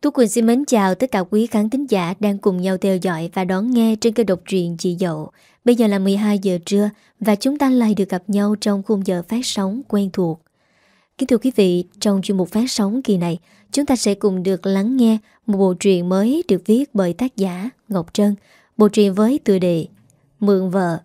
Tú Quỳnh xin mến chào tất cả quý khán thính giả đang cùng nhau theo dõi và đón nghe trên kênh độc truyện Chị Dậu. Bây giờ là 12 giờ trưa và chúng ta lại được gặp nhau trong khung giờ phát sóng quen thuộc. Kính thưa quý vị, trong chuyên mục phát sóng kỳ này, chúng ta sẽ cùng được lắng nghe một bộ truyện mới được viết bởi tác giả Ngọc Trân, bộ truyện với tựa đề Mượn vợ.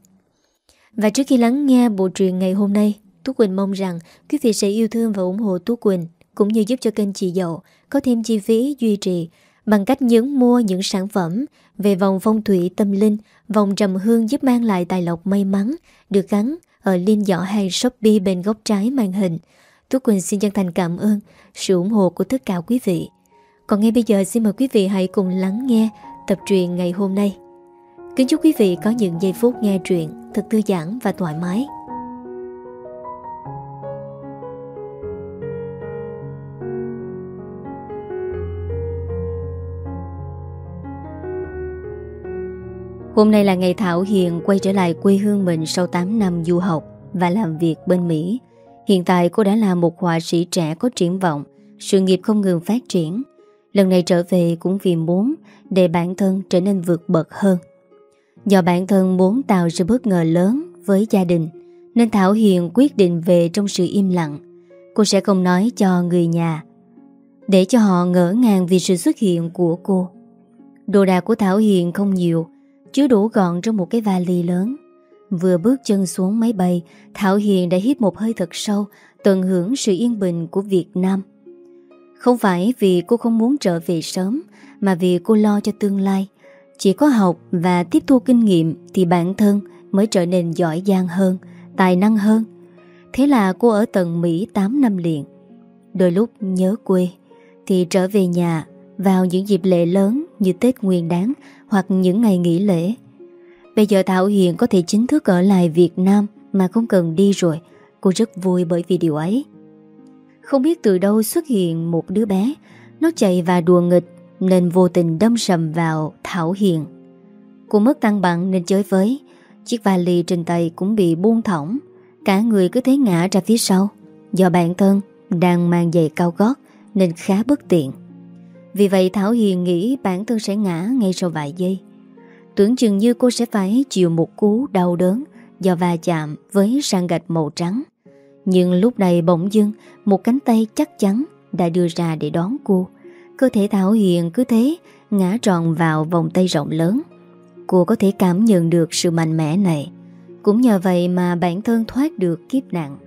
Và trước khi lắng nghe bộ truyện ngày hôm nay, Tú Quỳnh mong rằng quý vị sẽ yêu thương và ủng hộ Tú Quỳnh cũng như giúp cho kênh chị Dậu có thêm chi phí duy trì bằng cách nhấn mua những sản phẩm về vòng phong thủy tâm linh, vòng trầm hương giúp mang lại tài lộc may mắn được gắn ở link giỏ hay Shopee bên góc trái màn hình. Tú Quỳnh xin chân thành cảm ơn sự ủng hộ của tất cả quý vị. Còn ngay bây giờ xin mời quý vị hãy cùng lắng nghe tập truyện ngày hôm nay. Kính chúc quý vị có những giây phút nghe truyện thật thư giãn và thoải mái. Hôm nay là ngày Thảo Hiền quay trở lại quê hương mình sau 8 năm du học và làm việc bên Mỹ. Hiện tại cô đã là một họa sĩ trẻ có triển vọng, sự nghiệp không ngừng phát triển. Lần này trở về cũng vì muốn để bản thân trở nên vượt bậc hơn. Do bản thân muốn tạo sự bất ngờ lớn với gia đình, nên Thảo Hiền quyết định về trong sự im lặng. Cô sẽ không nói cho người nhà, để cho họ ngỡ ngàng vì sự xuất hiện của cô. Đồ đạc của Thảo Hiền không nhiều, chứa đủ gọn trong một cái vali lớn. Vừa bước chân xuống máy bay, Thảo Hiền đã hít một hơi thật sâu, tận hưởng sự yên bình của Việt Nam. Không phải vì cô không muốn trở về sớm, mà vì cô lo cho tương lai. Chỉ có học và tiếp thu kinh nghiệm thì bản thân mới trở nên giỏi giang hơn, tài năng hơn. Thế là cô ở tận Mỹ 8 năm liền. Đôi lúc nhớ quê, thì trở về nhà vào những dịp lễ lớn như Tết Nguyên Đán hoặc những ngày nghỉ lễ. Bây giờ Thảo Hiền có thể chính thức ở lại Việt Nam mà không cần đi rồi. Cô rất vui bởi vì điều ấy. Không biết từ đâu xuất hiện một đứa bé, nó chạy và đùa nghịch nên vô tình đâm sầm vào Thảo Hiền. Cô mất tăng bằng nên chơi với, chiếc vali trên tay cũng bị buông thõng, cả người cứ thế ngã ra phía sau. Do bản thân đang mang giày cao gót nên khá bất tiện. Vì vậy Thảo Hiền nghĩ bản thân sẽ ngã ngay sau vài giây. Tưởng chừng như cô sẽ phải chịu một cú đau đớn do va chạm với sàn gạch màu trắng. Nhưng lúc này bỗng dưng, một cánh tay chắc chắn đã đưa ra để đón cô. Cơ thể Thảo Hiền cứ thế ngã tròn vào vòng tay rộng lớn. Cô có thể cảm nhận được sự mạnh mẽ này. Cũng nhờ vậy mà bản thân thoát được kiếp nạn.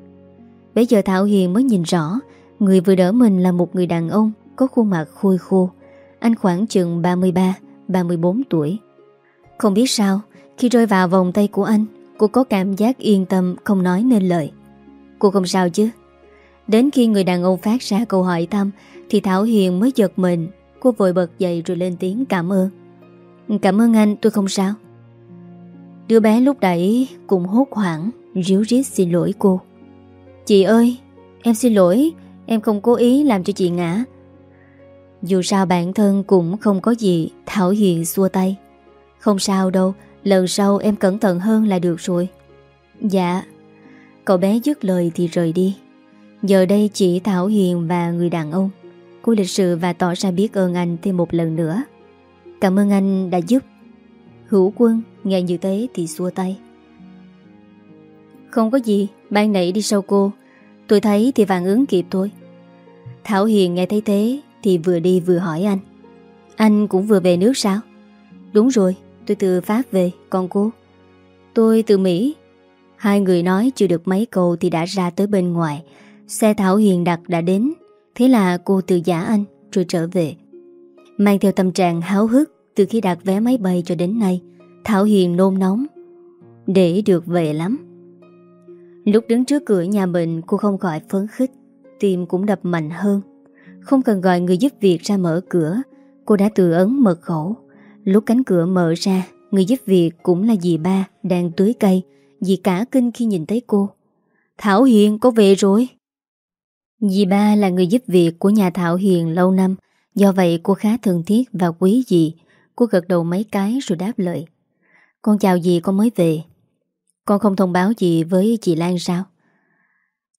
Bây giờ Thảo Hiền mới nhìn rõ, người vừa đỡ mình là một người đàn ông có khuôn mặt khôi khô. Anh khoảng chừng 33-34 tuổi. Không biết sao, khi rơi vào vòng tay của anh, cô có cảm giác yên tâm không nói nên lời. Cô không sao chứ? Đến khi người đàn ông phát ra câu hỏi thăm thì Thảo Hiền mới giật mình. Cô vội bật dậy rồi lên tiếng cảm ơn. Cảm ơn anh, tôi không sao. Đứa bé lúc đẩy cũng hốt hoảng, ríu rít xin lỗi cô. Chị ơi, em xin lỗi, em không cố ý làm cho chị ngã. Dù sao bản thân cũng không có gì Thảo Hiền xua tay. Không sao đâu, Lần sau em cẩn thận hơn là được rồi. Dạ Cậu bé dứt lời thì rời đi. Giờ đây chỉ Thảo Hiền và người đàn ông. Cô lịch sự và tỏ ra biết ơn anh thêm một lần nữa. Cảm ơn anh đã giúp. Hữu quân, nghe như thế thì xua tay. Không có gì, Ban nãy đi sau cô. Tôi thấy thì phản ứng kịp thôi. Thảo Hiền nghe thấy thế thì vừa đi vừa hỏi anh. Anh cũng vừa về nước sao? Đúng rồi, tôi từ Pháp về Còn cô. Tôi từ Mỹ. Hai người nói chưa được mấy câu Thì đã ra tới bên ngoài. Xe Thảo Hiền đặt đã đến. Thế là cô từ giả anh, rồi trở về. Mang theo tâm trạng háo hức, Từ khi đặt vé máy bay cho đến nay, Thảo Hiền nôn nóng. Để được về lắm. Lúc đứng trước cửa nhà mình, Cô không khỏi phấn khích. Tim cũng đập mạnh hơn không cần gọi người giúp việc ra mở cửa. Cô đã tự ấn mật khẩu. Lúc cánh cửa mở ra, Người giúp việc cũng là dì ba Đang tưới cây. Dì cả kinh khi nhìn thấy cô. Thảo Hiền có về rồi. Dì ba là người giúp việc của nhà Thảo Hiền lâu năm. Do vậy, cô khá thân thiết và quý dì. Cô gật đầu mấy cái rồi đáp lời. Con chào dì, con mới về. Con không thông báo gì với chị Lan sao?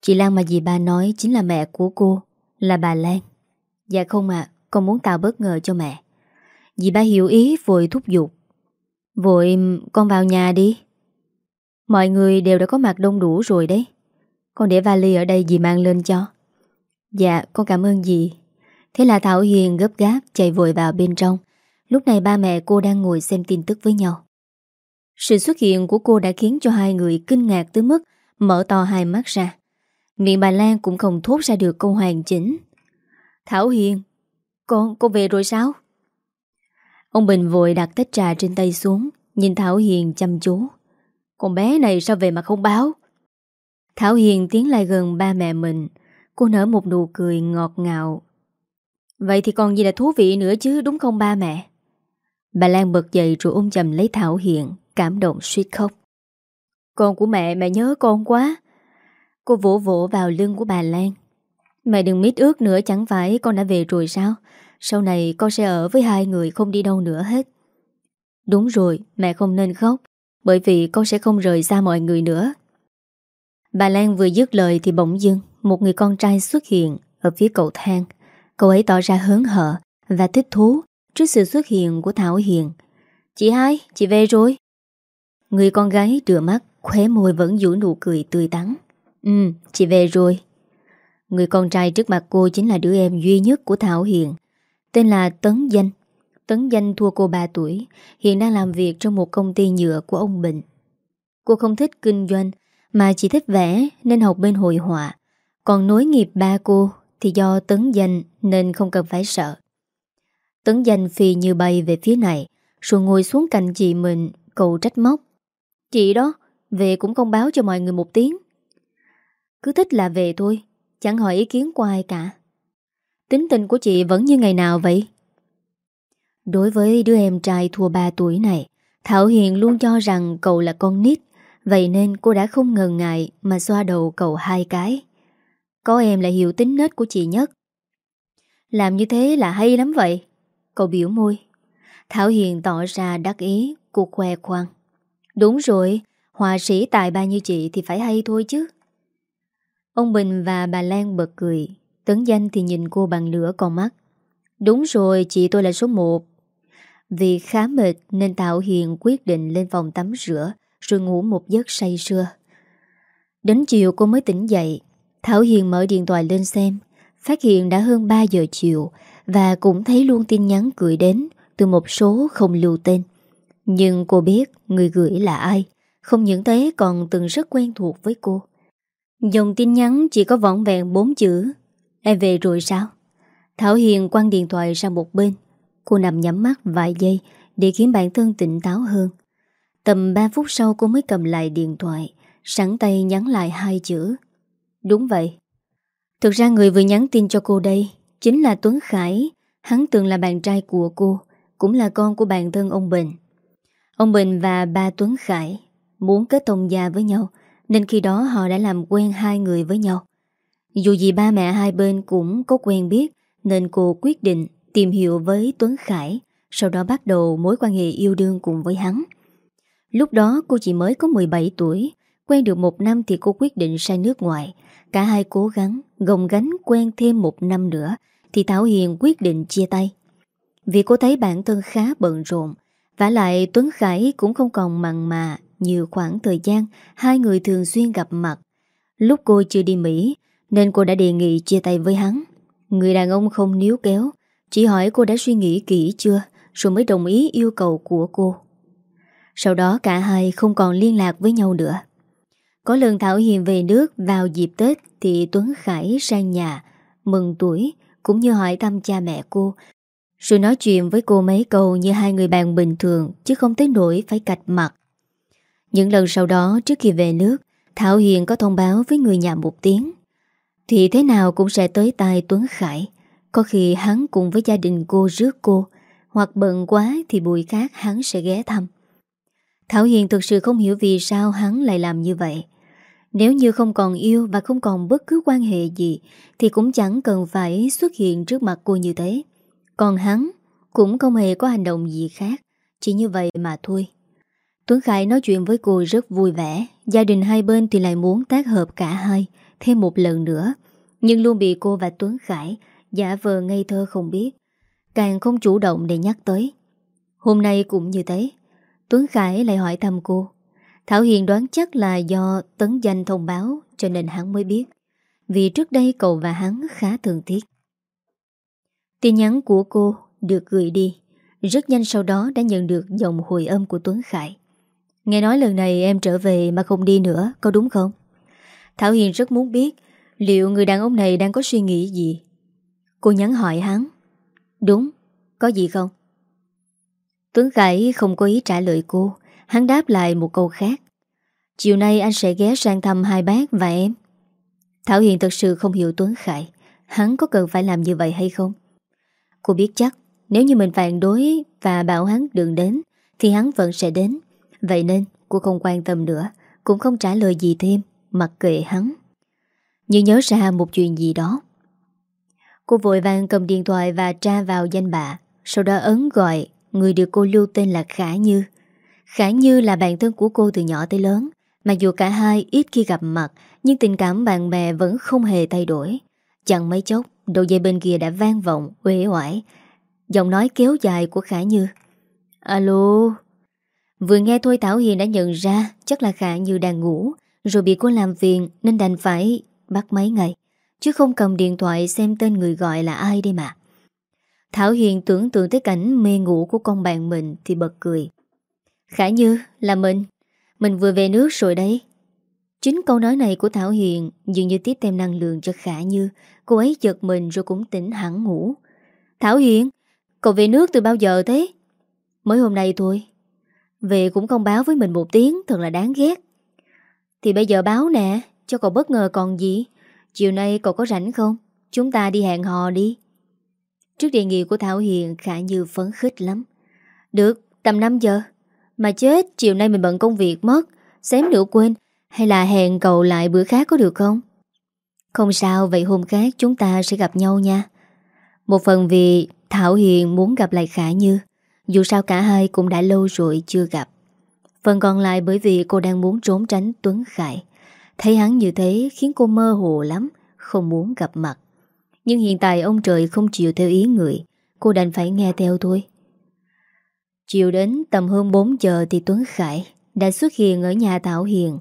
Chị Lan mà dì ba nói chính là mẹ của cô, Là bà Lan. Dạ không ạ, Con muốn tạo bất ngờ cho mẹ. Dì ba hiểu ý vội thúc giục. Vội, con vào nhà đi. Mọi người đều đã có mặt đông đủ rồi đấy. Con để vali ở đây dì mang lên cho. Dạ con cảm ơn dì. Thế là Thảo Hiền gấp gáp chạy vội vào bên trong. Lúc này ba mẹ cô đang ngồi xem tin tức với nhau. Sự xuất hiện của cô đã khiến cho hai người kinh ngạc tới mức Mở to hai mắt ra. Miệng bà Lan cũng không thốt ra được câu hoàn chỉnh. Thảo Hiền Con, con về rồi sao? Ông Bình vội đặt tách trà trên tay xuống Nhìn Thảo Hiền chăm chú. Con bé này sao về mà không báo? Thảo Hiền tiến lại gần ba mẹ mình. Cô nở một nụ cười ngọt ngào. Vậy thì còn gì là thú vị nữa chứ đúng không ba mẹ? Bà Lan bật dậy rồi ôm chầm lấy Thảo Hiền Cảm động suýt khóc. Con của mẹ mẹ nhớ con quá. Cô vỗ vỗ vào lưng của bà Lan. Mẹ đừng mít ước nữa chẳng phải con đã về rồi sao? Sau này con sẽ ở với hai người không đi đâu nữa hết. Đúng rồi mẹ không nên khóc Bởi vì con sẽ không rời xa mọi người nữa. Bà Lan vừa dứt lời thì bỗng dưng Một người con trai xuất hiện Ở phía cầu thang. Cậu ấy tỏ ra hớn hở Và thích thú trước sự xuất hiện của Thảo Hiền. Chị hai, chị về rồi. Người con gái đưa mắt Khóe môi vẫn giữ nụ cười tươi tắn. Ừ, chị về rồi. Người con trai trước mặt cô chính là đứa em duy nhất của Thảo Hiền. Tên là Tấn Danh. Tấn Danh thua cô 3 tuổi, Hiện đang làm việc trong một công ty nhựa của ông Bình. Cô không thích kinh doanh, Mà chỉ thích vẽ nên học bên hội họa. Còn nối nghiệp ba cô Thì do Tấn Danh nên không cần phải sợ. Tấn Danh phi như bay về phía này, Rồi ngồi xuống cạnh chị mình, cầu trách móc. Chị đó, Về cũng không báo cho mọi người một tiếng. Cứ thích là về thôi. Chẳng hỏi ý kiến của ai cả. Tính tình của chị vẫn như ngày nào vậy? Đối với đứa em trai thua 3 tuổi này, Thảo Hiền luôn cho rằng cậu là con nít, Vậy nên cô đã không ngần ngại Mà xoa đầu cậu hai cái. Có em là hiểu tính nết của chị nhất. Làm như thế là hay lắm vậy. Cậu biểu môi. Thảo Hiền tỏ ra đắc ý Cô khoe khoang. Đúng rồi, Họa sĩ tài ba như chị thì phải hay thôi chứ. Ông Bình và bà Lan bật cười. Tấn danh thì nhìn cô bằng lửa con mắt. Đúng rồi, chị tôi là số 1 Vì khá mệt Nên Tạo Hiền quyết định lên phòng tắm rửa, Rồi ngủ một giấc say sưa. Đến chiều cô mới tỉnh dậy. Thảo Hiền mở điện thoại lên xem. Phát hiện đã hơn 3 giờ chiều Và cũng thấy luôn tin nhắn gửi đến Từ một số không lưu tên. Nhưng cô biết người gửi là ai. Không những thế, còn từng rất quen thuộc với cô. Dòng tin nhắn chỉ có vỏn vẹn bốn chữ. Em về rồi sao? Thảo Hiền quăng điện thoại sang một bên. Cô nằm nhắm mắt vài giây Để khiến bản thân tỉnh táo hơn. Tầm 3 phút sau cô mới cầm lại điện thoại, Sẵn tay nhắn lại hai chữ. Đúng vậy. Thực ra người vừa nhắn tin cho cô đây Chính là Tuấn Khải. Hắn từng là bạn trai của cô, Cũng là con của bạn thân ông Bình. Ông Bình và ba Tuấn Khải Muốn kết thông gia với nhau nên khi đó họ đã làm quen hai người với nhau. Dù gì ba mẹ hai bên cũng có quen biết, Nên cô quyết định tìm hiểu với Tuấn Khải, Sau đó bắt đầu mối quan hệ yêu đương cùng với hắn. Lúc đó cô chỉ mới có 17 tuổi, Quen được một năm thì cô quyết định sang nước ngoài. Cả hai cố gắng, gồng gánh quen thêm một năm nữa, Thì Thảo Hiền quyết định chia tay. Vì cô thấy bản thân khá bận rộn và lại Tuấn Khải cũng không còn mặn mà nhiều khoảng thời gian hai người thường xuyên gặp mặt. Lúc cô chưa đi Mỹ nên cô đã đề nghị chia tay với hắn. Người đàn ông không níu kéo, chỉ hỏi cô đã suy nghĩ kỹ chưa rồi mới đồng ý yêu cầu của cô. Sau đó cả hai không còn liên lạc với nhau nữa. Có lần Thảo Hiền về nước vào dịp Tết thì Tuấn Khải sang nhà, mừng tuổi, cũng như hỏi thăm cha mẹ cô. Rồi nói chuyện với cô mấy câu như hai người bạn bình thường chứ không tới nỗi phải cạch mặt. Những lần sau đó, trước khi về nước, Thảo Hiền có thông báo với người nhà một tiếng. Thì thế nào cũng sẽ tới tai Tuấn Khải. Có khi hắn cùng với gia đình cô rước cô. Hoặc bận quá thì bụi khác hắn sẽ ghé thăm. Thảo Hiền thực sự không hiểu vì sao hắn lại làm như vậy. Nếu như không còn yêu và không còn bất cứ quan hệ gì, Thì cũng chẳng cần phải xuất hiện trước mặt cô như thế. Còn hắn cũng không hề có hành động gì khác. Chỉ như vậy mà thôi. Tuấn Khải nói chuyện với cô rất vui vẻ. Gia đình hai bên thì lại muốn tác hợp cả hai, Thêm một lần nữa. Nhưng luôn bị cô và Tuấn Khải Giả vờ ngây thơ không biết. Càng không chủ động để nhắc tới. Hôm nay cũng như thế. Tuấn Khải lại hỏi thăm cô. Thảo Hiền đoán chắc là do tấn danh thông báo, Cho nên hắn mới biết. Vì trước đây cậu và hắn khá thường tiếc Tin nhắn của cô được gửi đi. Rất nhanh sau đó đã nhận được dòng hồi âm của Tuấn Khải. Nghe nói lần này em trở về mà không đi nữa Có đúng không? Thảo Hiền rất muốn biết Liệu người đàn ông này đang có suy nghĩ gì Cô nhắn hỏi hắn Đúng, có gì không? Tuấn Khải không có ý trả lời cô Hắn đáp lại một câu khác Chiều nay anh sẽ ghé sang thăm hai bác và em Thảo Hiền thật sự không hiểu Tuấn Khải Hắn có cần phải làm như vậy hay không? Cô biết chắc Nếu như mình phản đối và bảo hắn đừng đến Thì hắn vẫn sẽ đến Vậy nên, cô không quan tâm nữa, Cũng không trả lời gì thêm, Mặc kệ hắn. Như nhớ ra một chuyện gì đó. Cô vội vàng cầm điện thoại và tra vào danh bạ, Sau đó ấn gọi Người được cô lưu tên là Khả Như. Khả Như là bạn thân của cô từ nhỏ tới lớn, Mặc dù cả hai ít khi gặp mặt, Nhưng tình cảm bạn bè vẫn không hề thay đổi. Chẳng mấy chốc, Đầu dây bên kia đã vang vọng, uể oải. Giọng nói kéo dài của Khả Như. Alo Vừa nghe thôi Thảo Hiền đã nhận ra Chắc là Khả Như đang ngủ, Rồi bị cô làm phiền Nên đành phải bắt máy ngay, Chứ không cầm điện thoại xem tên người gọi là ai đây mà. Thảo Hiền tưởng tượng tới cảnh mê ngủ của con bạn mình Thì bật cười. Khả Như, là mình. Mình vừa về nước rồi đấy. Chính câu nói này của Thảo Hiền Dường như tiếp thêm năng lượng cho Khả Như. Cô ấy giật mình rồi cũng tỉnh hẳn ngủ. Thảo Hiền, Cậu về nước từ bao giờ thế? Mới hôm nay thôi. Về cũng không báo với mình một tiếng, Thật là đáng ghét. Thì bây giờ báo nè, Cho cậu bất ngờ còn gì? Chiều nay cậu có rảnh không? Chúng ta đi hẹn hò đi. Trước đề nghị của Thảo Hiền, Khả Như phấn khích lắm. Được, tầm 5 giờ. Mà chết, chiều nay mình bận công việc mất. Xém nữa quên. Hay là hẹn cậu lại bữa khác có được không? Không sao, vậy hôm khác chúng ta sẽ gặp nhau nha. Một phần vì Thảo Hiền muốn gặp lại Khả Như. Dù sao cả hai cũng đã lâu rồi chưa gặp. Phần còn lại bởi vì cô đang muốn trốn tránh Tuấn Khải. Thấy hắn như thế khiến cô mơ hồ lắm, Không muốn gặp mặt. Nhưng hiện tại ông trời không chịu theo ý người, Cô đành phải nghe theo thôi. Chiều đến tầm hơn 4 giờ Thì Tuấn Khải đã xuất hiện ở nhà Thảo Hiền.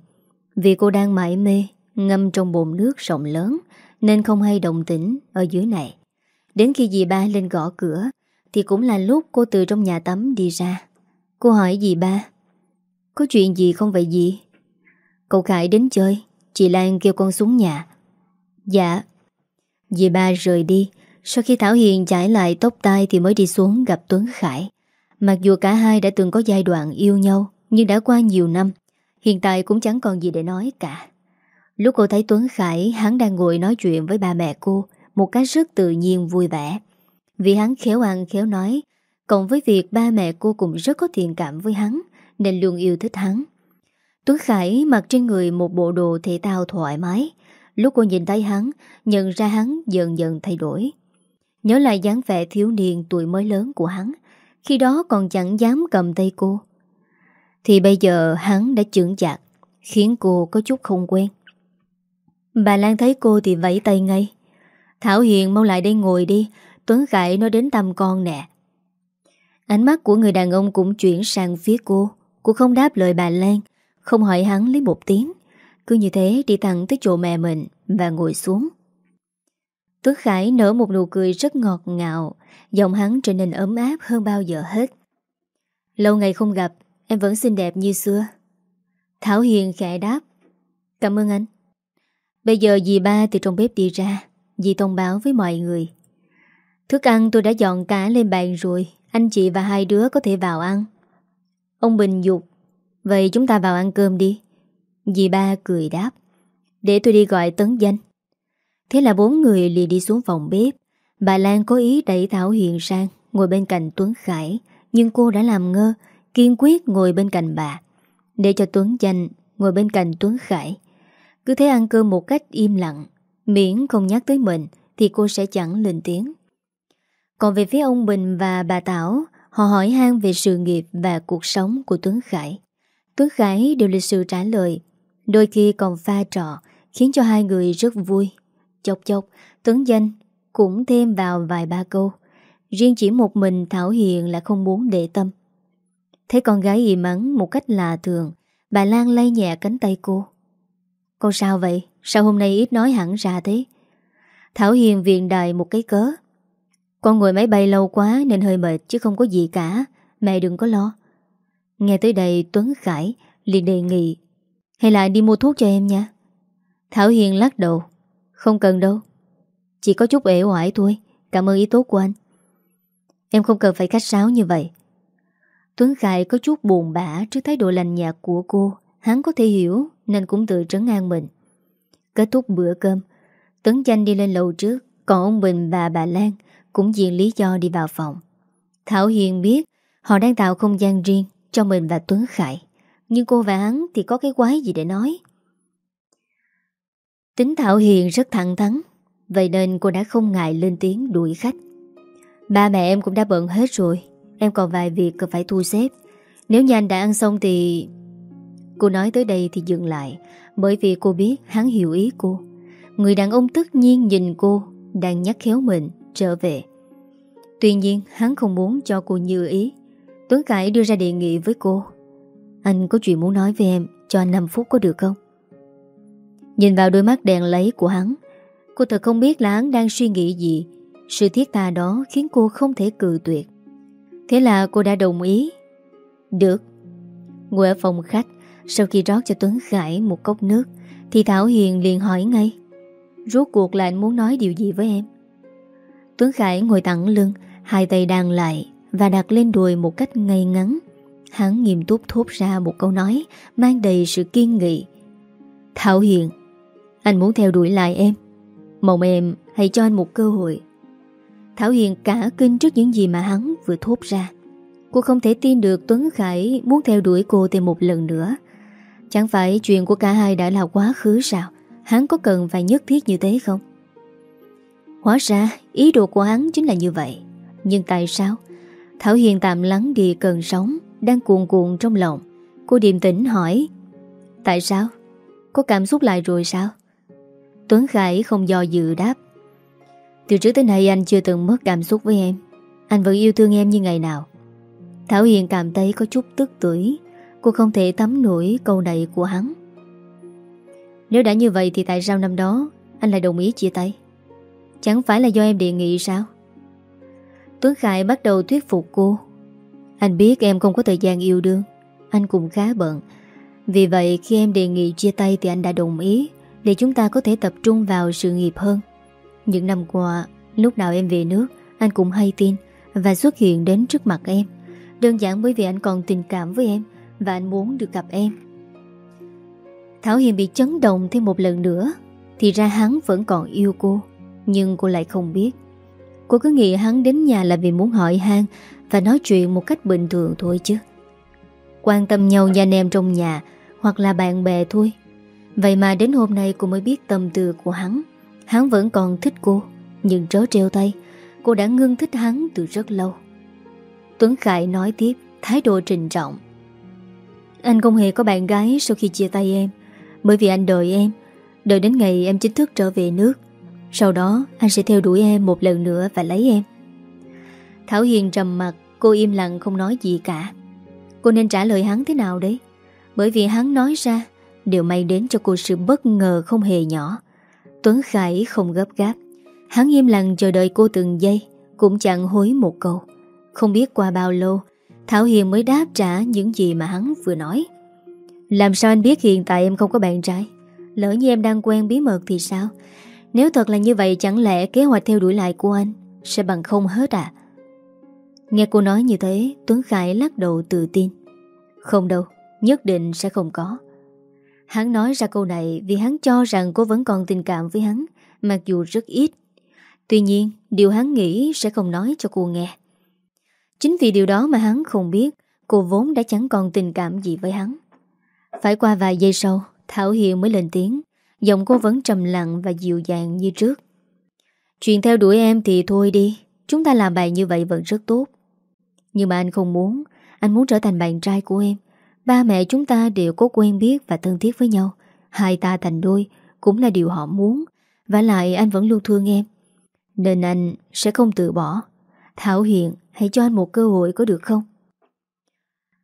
Vì cô đang mãi mê, Ngâm trong bồn nước rộng lớn, Nên không hay động tĩnh ở dưới này. Đến khi dì ba lên gõ cửa thì cũng là lúc cô từ trong nhà tắm đi ra. Cô hỏi dì ba, Có chuyện gì không vậy dì? Cậu Khải đến chơi, Chị Lan kêu con xuống nhà. Dạ. Dì ba rời đi. Sau khi Thảo Hiền chải lại tóc tai Thì mới đi xuống gặp Tuấn Khải. Mặc dù cả hai đã từng có giai đoạn yêu nhau, Nhưng đã qua nhiều năm, Hiện tại cũng chẳng còn gì để nói cả. Lúc cô thấy Tuấn Khải, Hắn đang ngồi nói chuyện với ba mẹ cô Một cách rất tự nhiên, vui vẻ. Vì hắn khéo ăn khéo nói Cộng với việc ba mẹ cô cũng rất có thiện cảm với hắn Nên luôn yêu thích hắn Tuấn Khải mặc trên người một bộ đồ thể thao thoải mái. Lúc cô nhìn thấy hắn, nhận ra hắn dần dần thay đổi. Nhớ lại dáng vẻ thiếu niên tuổi mới lớn của hắn, khi đó còn chẳng dám cầm tay cô. Thì bây giờ hắn đã trưởng chạc, khiến cô có chút không quen. Bà Lan thấy cô thì vẫy tay ngay. Thảo Hiền mau lại đây ngồi đi, Tuấn Khải nói đến tầm con nè. Ánh mắt của người đàn ông cũng chuyển sang phía cô. Cô không đáp lời bà Lan, không hỏi hắn lấy một tiếng. Cứ như thế đi thẳng tới chỗ mẹ mình Và ngồi xuống. Tuấn Khải nở một nụ cười rất ngọt ngào, Giọng hắn trở nên ấm áp hơn bao giờ hết. Lâu ngày không gặp, Em vẫn xinh đẹp như xưa. Thảo Hiền khẽ đáp. Cảm ơn anh. Bây giờ dì ba từ trong bếp đi ra, Dì thông báo với mọi người. Thức ăn tôi đã dọn cả lên bàn rồi, Anh chị và hai đứa có thể vào ăn. Ông Bình dục, Vậy chúng ta vào ăn cơm đi. Dì ba cười đáp, Để tôi đi gọi tấn danh. Thế là bốn người liền đi xuống phòng bếp. Bà Lan có ý đẩy Thảo Hiền sang, Ngồi bên cạnh Tuấn Khải, Nhưng cô đã làm ngơ, Kiên quyết ngồi bên cạnh bà, Để cho Tuấn Danh ngồi bên cạnh Tuấn Khải. Cứ thế ăn cơm một cách im lặng, Miễn không nhắc tới mình Thì cô sẽ chẳng lên tiếng. Còn về phía ông Bình và bà Tảo, Họ hỏi han về sự nghiệp và cuộc sống của Tuấn Khải Tuấn Khải đều lịch sự trả lời, Đôi khi còn pha trò, Khiến cho hai người rất vui chọc chọc Tuấn Danh cũng thêm vào vài ba câu, Riêng chỉ một mình Thảo Hiền là không muốn để tâm Thấy con gái y mắng một cách lạ thường, Bà Lan lay nhẹ cánh tay cô Con sao vậy? Sao hôm nay ít nói hẳn ra thế? Thảo Hiền viện đài một cái cớ con ngồi máy bay lâu quá nên hơi mệt chứ không có gì cả. Mẹ đừng có lo. Nghe tới đây Tuấn Khải, liền đề nghị. Hay là đi mua thuốc cho em nha. Thảo Hiền lắc đầu. Không cần đâu. Chỉ có chút ế oải thôi. Cảm ơn ý tốt của anh. Em không cần phải khách sáo như vậy. Tuấn Khải có chút buồn bã Trước thái độ lành nhạt của cô. Hắn có thể hiểu, Nên cũng tự trấn an mình. Kết thúc bữa cơm Tấn Chanh đi lên lầu trước, Còn ông Bình và bà Lan cũng diện lý do đi vào phòng. Thảo Hiền biết Họ đang tạo không gian riêng Cho mình và Tuấn Khải, Nhưng cô và hắn thì có cái quái gì để nói? Tính Thảo Hiền rất thẳng thắn, Vậy nên cô đã không ngại lên tiếng đuổi khách. Ba mẹ em cũng đã bận hết rồi, Em còn vài việc cần phải thu xếp. Nếu như anh đã ăn xong thì Cô nói tới đây thì dừng lại, Bởi vì cô biết hắn hiểu ý cô. Người đàn ông tất nhiên nhìn cô, Đang nhắc khéo mình trở về. Tuy nhiên, hắn không muốn cho cô như ý. Tuấn Cải đưa ra đề nghị với cô. Anh có chuyện muốn nói với em Cho anh 5 phút có được không? Nhìn vào đôi mắt đèn lấy của hắn, Cô thật không biết là hắn đang suy nghĩ gì. Sự thiết tha đó khiến cô không thể cự tuyệt. Thế là cô đã đồng ý. Được. Ngồi ở phòng khách, Sau khi rót cho Tuấn Khải một cốc nước, Thì Thảo Hiền liền hỏi ngay. Rốt cuộc là anh muốn nói điều gì với em? Tuấn Khải ngồi thẳng lưng, Hai tay đàn lại Và đặt lên đùi một cách ngay ngắn. Hắn nghiêm túc thốt ra một câu nói Mang đầy sự kiên nghị. Thảo Hiền, Anh muốn theo đuổi lại em. Mong em hãy cho anh một cơ hội. Thảo Hiền cả kinh trước những gì mà hắn vừa thốt ra. Cô không thể tin được Tuấn Khải muốn theo đuổi cô thêm một lần nữa. Chẳng phải chuyện của cả hai đã là quá khứ sao? Hắn có cần phải nhất thiết như thế không? Hóa ra, ý đồ của hắn chính là như vậy. Nhưng tại sao? Thảo Hiền tạm lắng đi cơn sóng Đang cuồn cuộn trong lòng. Cô điềm tĩnh hỏi, Tại sao? Có cảm xúc lại rồi sao? Tuấn Khải không do dự đáp, Từ trước tới nay anh chưa từng mất cảm xúc với em. Anh vẫn yêu thương em như ngày nào. Thảo Hiền cảm thấy có chút tức tuổi Cô không thể tắm nổi câu này của hắn. Nếu đã như vậy thì tại sao năm đó Anh lại đồng ý chia tay? Chẳng phải là do em đề nghị sao? Tuấn Khải bắt đầu thuyết phục cô. Anh biết em không có thời gian yêu đương. Anh cũng khá bận. Vì vậy, khi em đề nghị chia tay Thì anh đã đồng ý Để chúng ta có thể tập trung vào sự nghiệp hơn. Những năm qua, Lúc nào em về nước, Anh cũng hay tin Và xuất hiện đến trước mặt em. Đơn giản bởi vì anh còn tình cảm với em Và anh muốn được gặp em. Thảo Hiền bị chấn động thêm một lần nữa Thì ra hắn vẫn còn yêu cô. Nhưng cô lại không biết. Cô cứ nghĩ hắn đến nhà là vì muốn hỏi han Và nói chuyện một cách bình thường thôi chứ. Quan tâm nhau như anh em trong nhà Hoặc là bạn bè thôi. Vậy mà đến hôm nay cô mới biết tâm tư của hắn. Hắn vẫn còn thích cô, Nhưng trớ treo tay. Cô đã ngưng thích hắn từ rất lâu. Tuấn Khải nói tiếp, Thái độ trình trọng. Anh không hề có bạn gái sau khi chia tay em. Bởi vì anh đợi em. Đợi đến ngày em chính thức trở về nước sau đó, anh sẽ theo đuổi em một lần nữa Và lấy em. Thảo Hiền trầm mặt, Cô im lặng không nói gì cả. Cô nên trả lời hắn thế nào đấy? Bởi vì hắn nói ra, Điều may đến cho cô sự bất ngờ không hề nhỏ. Tuấn Khải không gấp gáp. Hắn im lặng chờ đợi cô từng giây, Cũng chẳng hối một câu. Không biết qua bao lâu, Thảo Hiền mới đáp trả những gì mà hắn vừa nói. Làm sao anh biết hiện tại em không có bạn trai? Lỡ như em đang quen bí mật thì sao? Nếu thật là như vậy, chẳng lẽ kế hoạch theo đuổi lại của anh Sẽ bằng không hết à? Nghe cô nói như thế, Tuấn Khải lắc đầu tự tin. Không đâu, Nhất định sẽ không có. Hắn nói ra câu này vì hắn cho rằng cô vẫn còn tình cảm với hắn, Mặc dù rất ít. Tuy nhiên, điều hắn nghĩ sẽ không nói cho cô nghe. Chính vì điều đó mà hắn không biết Cô vốn đã chẳng còn tình cảm gì với hắn. Phải qua vài giây sau, Thảo Hiền mới lên tiếng. Giọng cô vẫn trầm lặng và dịu dàng như trước. Chuyện theo đuổi em thì thôi đi, Chúng ta làm bài như vậy vẫn rất tốt. Nhưng mà anh không muốn, Anh muốn trở thành bạn trai của em. Ba mẹ chúng ta đều có quen biết và thân thiết với nhau. Hai ta thành đôi Cũng là điều họ muốn, Và lại anh vẫn luôn thương em. Nên anh sẽ không từ bỏ. Thảo Hiền, hãy cho anh một cơ hội có được không?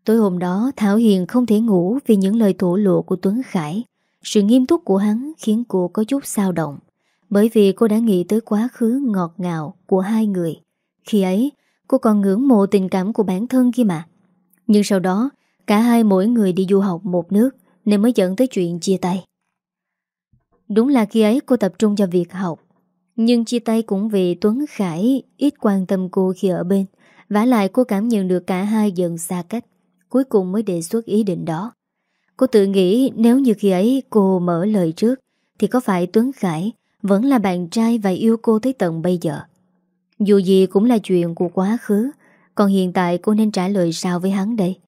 Tối hôm đó, Thảo Hiền không thể ngủ vì những lời thổ lộ của Tuấn Khải. Sự nghiêm túc của hắn khiến cô có chút sao động. Bởi vì cô đã nghĩ tới quá khứ ngọt ngào của hai người. Khi ấy, cô còn ngưỡng mộ tình cảm của bản thân kia mà. Nhưng sau đó, cả hai mỗi người đi du học một nước nên mới dẫn tới chuyện chia tay. Đúng là khi ấy cô tập trung cho việc học. Nhưng chia tay cũng vì Tuấn Khải ít quan tâm cô khi ở bên. vả lại cô cảm nhận được cả hai dần xa cách. Cuối cùng mới đề xuất ý định đó. Cô tự nghĩ nếu như khi ấy cô mở lời trước thì có phải Tuấn Khải vẫn là bạn trai và yêu cô tới tận bây giờ. Dù gì cũng là chuyện của quá khứ, còn hiện tại cô nên trả lời sao với hắn đây?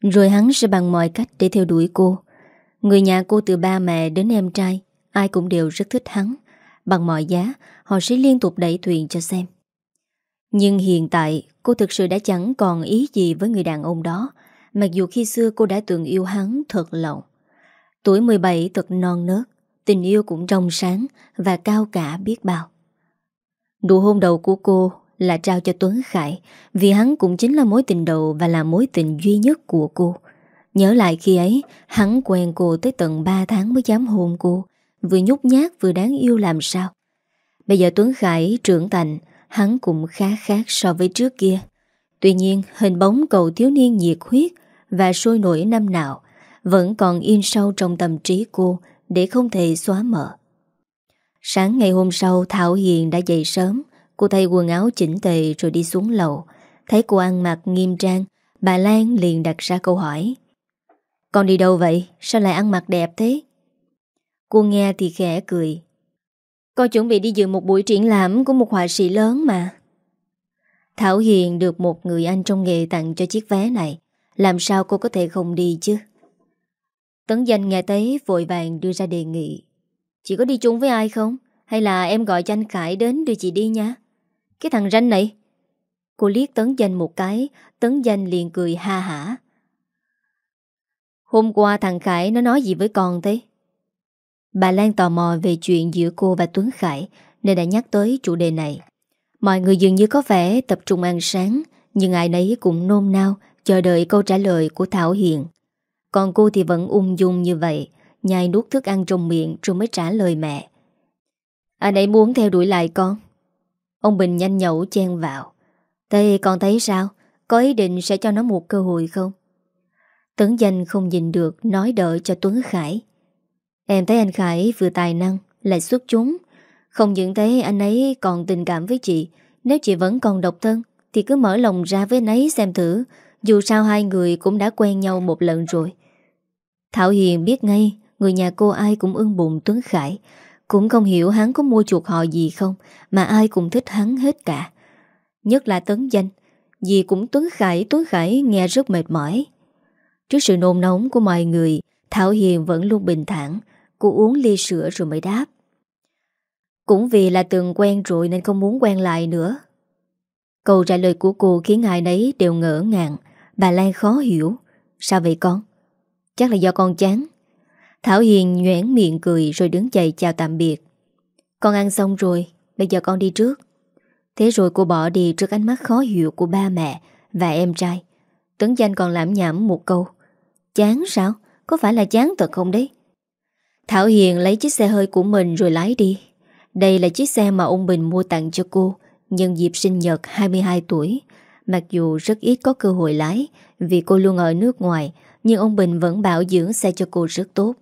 Rồi hắn sẽ bằng mọi cách để theo đuổi cô. Người nhà cô từ ba mẹ đến em trai, ai cũng đều rất thích hắn. Bằng mọi giá, họ sẽ liên tục đẩy thuyền cho xem. Nhưng hiện tại, cô thực sự đã chẳng còn ý gì với người đàn ông đó, mặc dù khi xưa cô đã từng yêu hắn thật lòng. Tuổi 17 thật non nớt, tình yêu cũng trong sáng và cao cả biết bao. Nụ hôn đầu của cô là trao cho Tuấn Khải vì hắn cũng chính là mối tình đầu và là mối tình duy nhất của cô. Nhớ lại khi ấy, hắn quen cô tới tận 3 tháng mới dám hôn cô, vừa nhút nhát vừa đáng yêu làm sao. Bây giờ Tuấn Khải trưởng thành, hắn cũng khá khác so với trước kia. Tuy nhiên, hình bóng cậu thiếu niên nhiệt huyết và sôi nổi năm nào, vẫn còn in sâu trong tâm trí cô để không thể xóa mở. Sáng ngày hôm sau, Thảo Hiền đã dậy sớm Cô thay quần áo chỉnh tề rồi đi xuống lầu Thấy cô ăn mặc nghiêm trang, Bà Lan liền đặt ra câu hỏi Con đi đâu vậy? Sao lại ăn mặc đẹp thế? Cô nghe thì khẽ cười Con chuẩn bị đi dự một buổi triển lãm Của một họa sĩ lớn mà Thảo Hiền được một người anh trong nghề tặng cho chiếc vé này làm sao cô có thể không đi chứ? Tấn danh nghe thấy, vội vàng đưa ra đề nghị Chị có đi chung với ai không? Hay là em gọi cho anh Khải đến đưa chị đi nha Cái thằng ranh này Cô liếc Tấn Danh một cái, Tấn Danh liền cười ha hả Hôm qua thằng Khải nó nói gì với con thế? Bà Lan tò mò về chuyện giữa cô và Tuấn Khải, Nên đã nhắc tới chủ đề này Mọi người dường như có vẻ tập trung ăn sáng, Nhưng ai nấy cũng nôn nao Chờ đợi câu trả lời của Thảo Hiền. Còn cô thì vẫn ung dung như vậy, Nhai nuốt thức ăn trong miệng Rồi mới trả lời mẹ. Anh ấy muốn theo đuổi lại con. Ông Bình nhanh nhậu chen vào. Thế con thấy sao? Có ý định sẽ cho nó một cơ hội không? Tấn danh không nhìn được, Nói đợi cho Tuấn Khải. Em thấy anh Khải vừa tài năng, Lại xuất chúng. Không những thế, anh ấy còn tình cảm với chị. Nếu chị vẫn còn độc thân, Thì cứ mở lòng ra với anh ấy xem thử. Dù sao hai người cũng đã quen nhau một lần rồi. Thảo Hiền biết ngay, Người nhà cô ai cũng ưng bụng Tuấn Khải. Cũng không hiểu hắn có mua chuột họ gì không, Mà ai cũng thích hắn hết cả. Nhất là Tấn Danh, Vì cũng Tuấn Khải Tuấn Khải, nghe rất mệt mỏi. Trước sự nôn nóng của mọi người, Thảo Hiền vẫn luôn bình thản, Cô uống ly sữa rồi mới đáp. Cũng vì là từng quen rồi Nên không muốn quen lại nữa. Câu trả lời của cô khiến ai nấy đều ngỡ ngàng. Bà Lan khó hiểu Sao vậy con Chắc là do con chán Thảo Hiền nhoảng miệng cười rồi đứng dậy chào tạm biệt. Con ăn xong rồi, bây giờ con đi trước. Thế rồi cô bỏ đi trước ánh mắt khó hiểu của ba mẹ và em trai. Tấn danh còn làm nhảm một câu. Chán sao? Có phải là chán thật không đấy? Thảo Hiền lấy chiếc xe hơi của mình rồi lái đi. Đây là chiếc xe mà ông Bình mua tặng cho cô nhân dịp sinh nhật 22 tuổi. Mặc dù rất ít có cơ hội lái vì cô luôn ở nước ngoài, nhưng ông Bình vẫn bảo dưỡng xe cho cô rất tốt.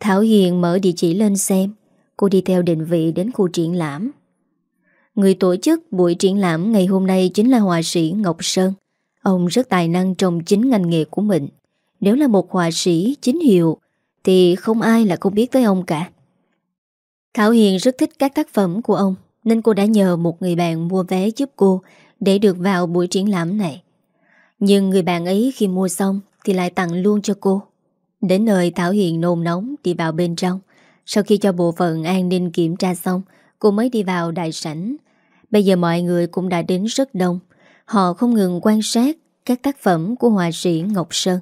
Thảo Hiền mở địa chỉ lên xem. Cô đi theo định vị đến khu triển lãm. Người tổ chức buổi triển lãm ngày hôm nay chính là họa sĩ Ngọc Sơn. Ông rất tài năng trong chính ngành nghề của mình. Nếu là một họa sĩ chính hiệu Thì không ai là không biết tới ông cả. Thảo Hiền rất thích các tác phẩm của ông Nên cô đã nhờ một người bạn mua vé giúp cô để được vào buổi triển lãm này. Nhưng người bạn ấy khi mua xong Thì lại tặng luôn cho cô. Đến nơi Thảo Hiền nôn nóng đi vào bên trong. Sau khi cho bộ phận an ninh kiểm tra xong Cô mới đi vào đại sảnh. Bây giờ mọi người cũng đã đến rất đông. Họ không ngừng quan sát Các tác phẩm của họa sĩ Ngọc Sơn.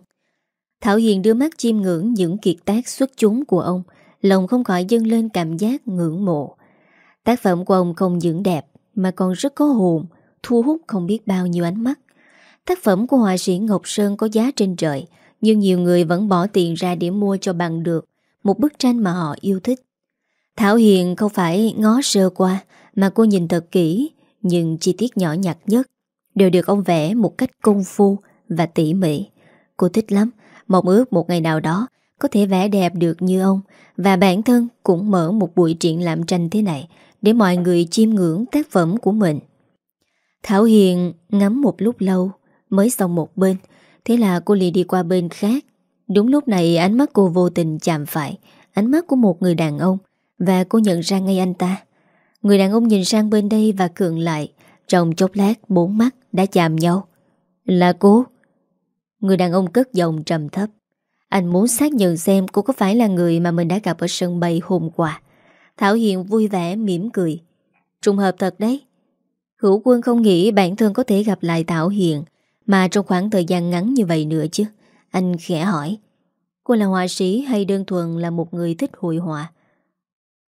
Thảo Hiền đưa mắt chiêm ngưỡng Những kiệt tác xuất chúng của ông Lòng không khỏi dâng lên cảm giác ngưỡng mộ. Tác phẩm của ông không những đẹp mà còn rất có hồn, thu hút không biết bao nhiêu ánh mắt. Tác phẩm của họa sĩ Ngọc Sơn có giá trên trời, nhưng nhiều người vẫn bỏ tiền ra để mua cho bằng được một bức tranh mà họ yêu thích. Thảo Hiền không phải ngó sơ qua mà cô nhìn thật kỹ, nhưng chi tiết nhỏ nhặt nhất đều được ông vẽ một cách công phu và tỉ mỉ. Cô thích lắm, mong ước một ngày nào đó có thể vẽ đẹp được như ông và bản thân cũng mở một buổi triển lãm tranh thế này để mọi người chiêm ngưỡng tác phẩm của mình. Thảo Hiền ngắm một lúc lâu mới xong một bên, thế là cô liền đi qua bên khác. Đúng lúc này ánh mắt cô vô tình chạm phải ánh mắt của một người đàn ông và cô nhận ra ngay anh ta. Người đàn ông nhìn sang bên đây và cường lại, trong chốc lát bốn mắt đã chạm nhau. Là cô? Người đàn ông cất giọng trầm thấp. Anh muốn xác nhận xem cô có phải là người mà mình đã gặp ở sân bay hôm qua. Thảo Hiền vui vẻ mỉm cười. Trùng hợp thật đấy. Hữu quân không nghĩ bản thân có thể gặp lại Thảo Hiền mà trong khoảng thời gian ngắn như vậy nữa chứ. Anh khẽ hỏi. Cô là họa sĩ hay đơn thuần là một người thích hội họa?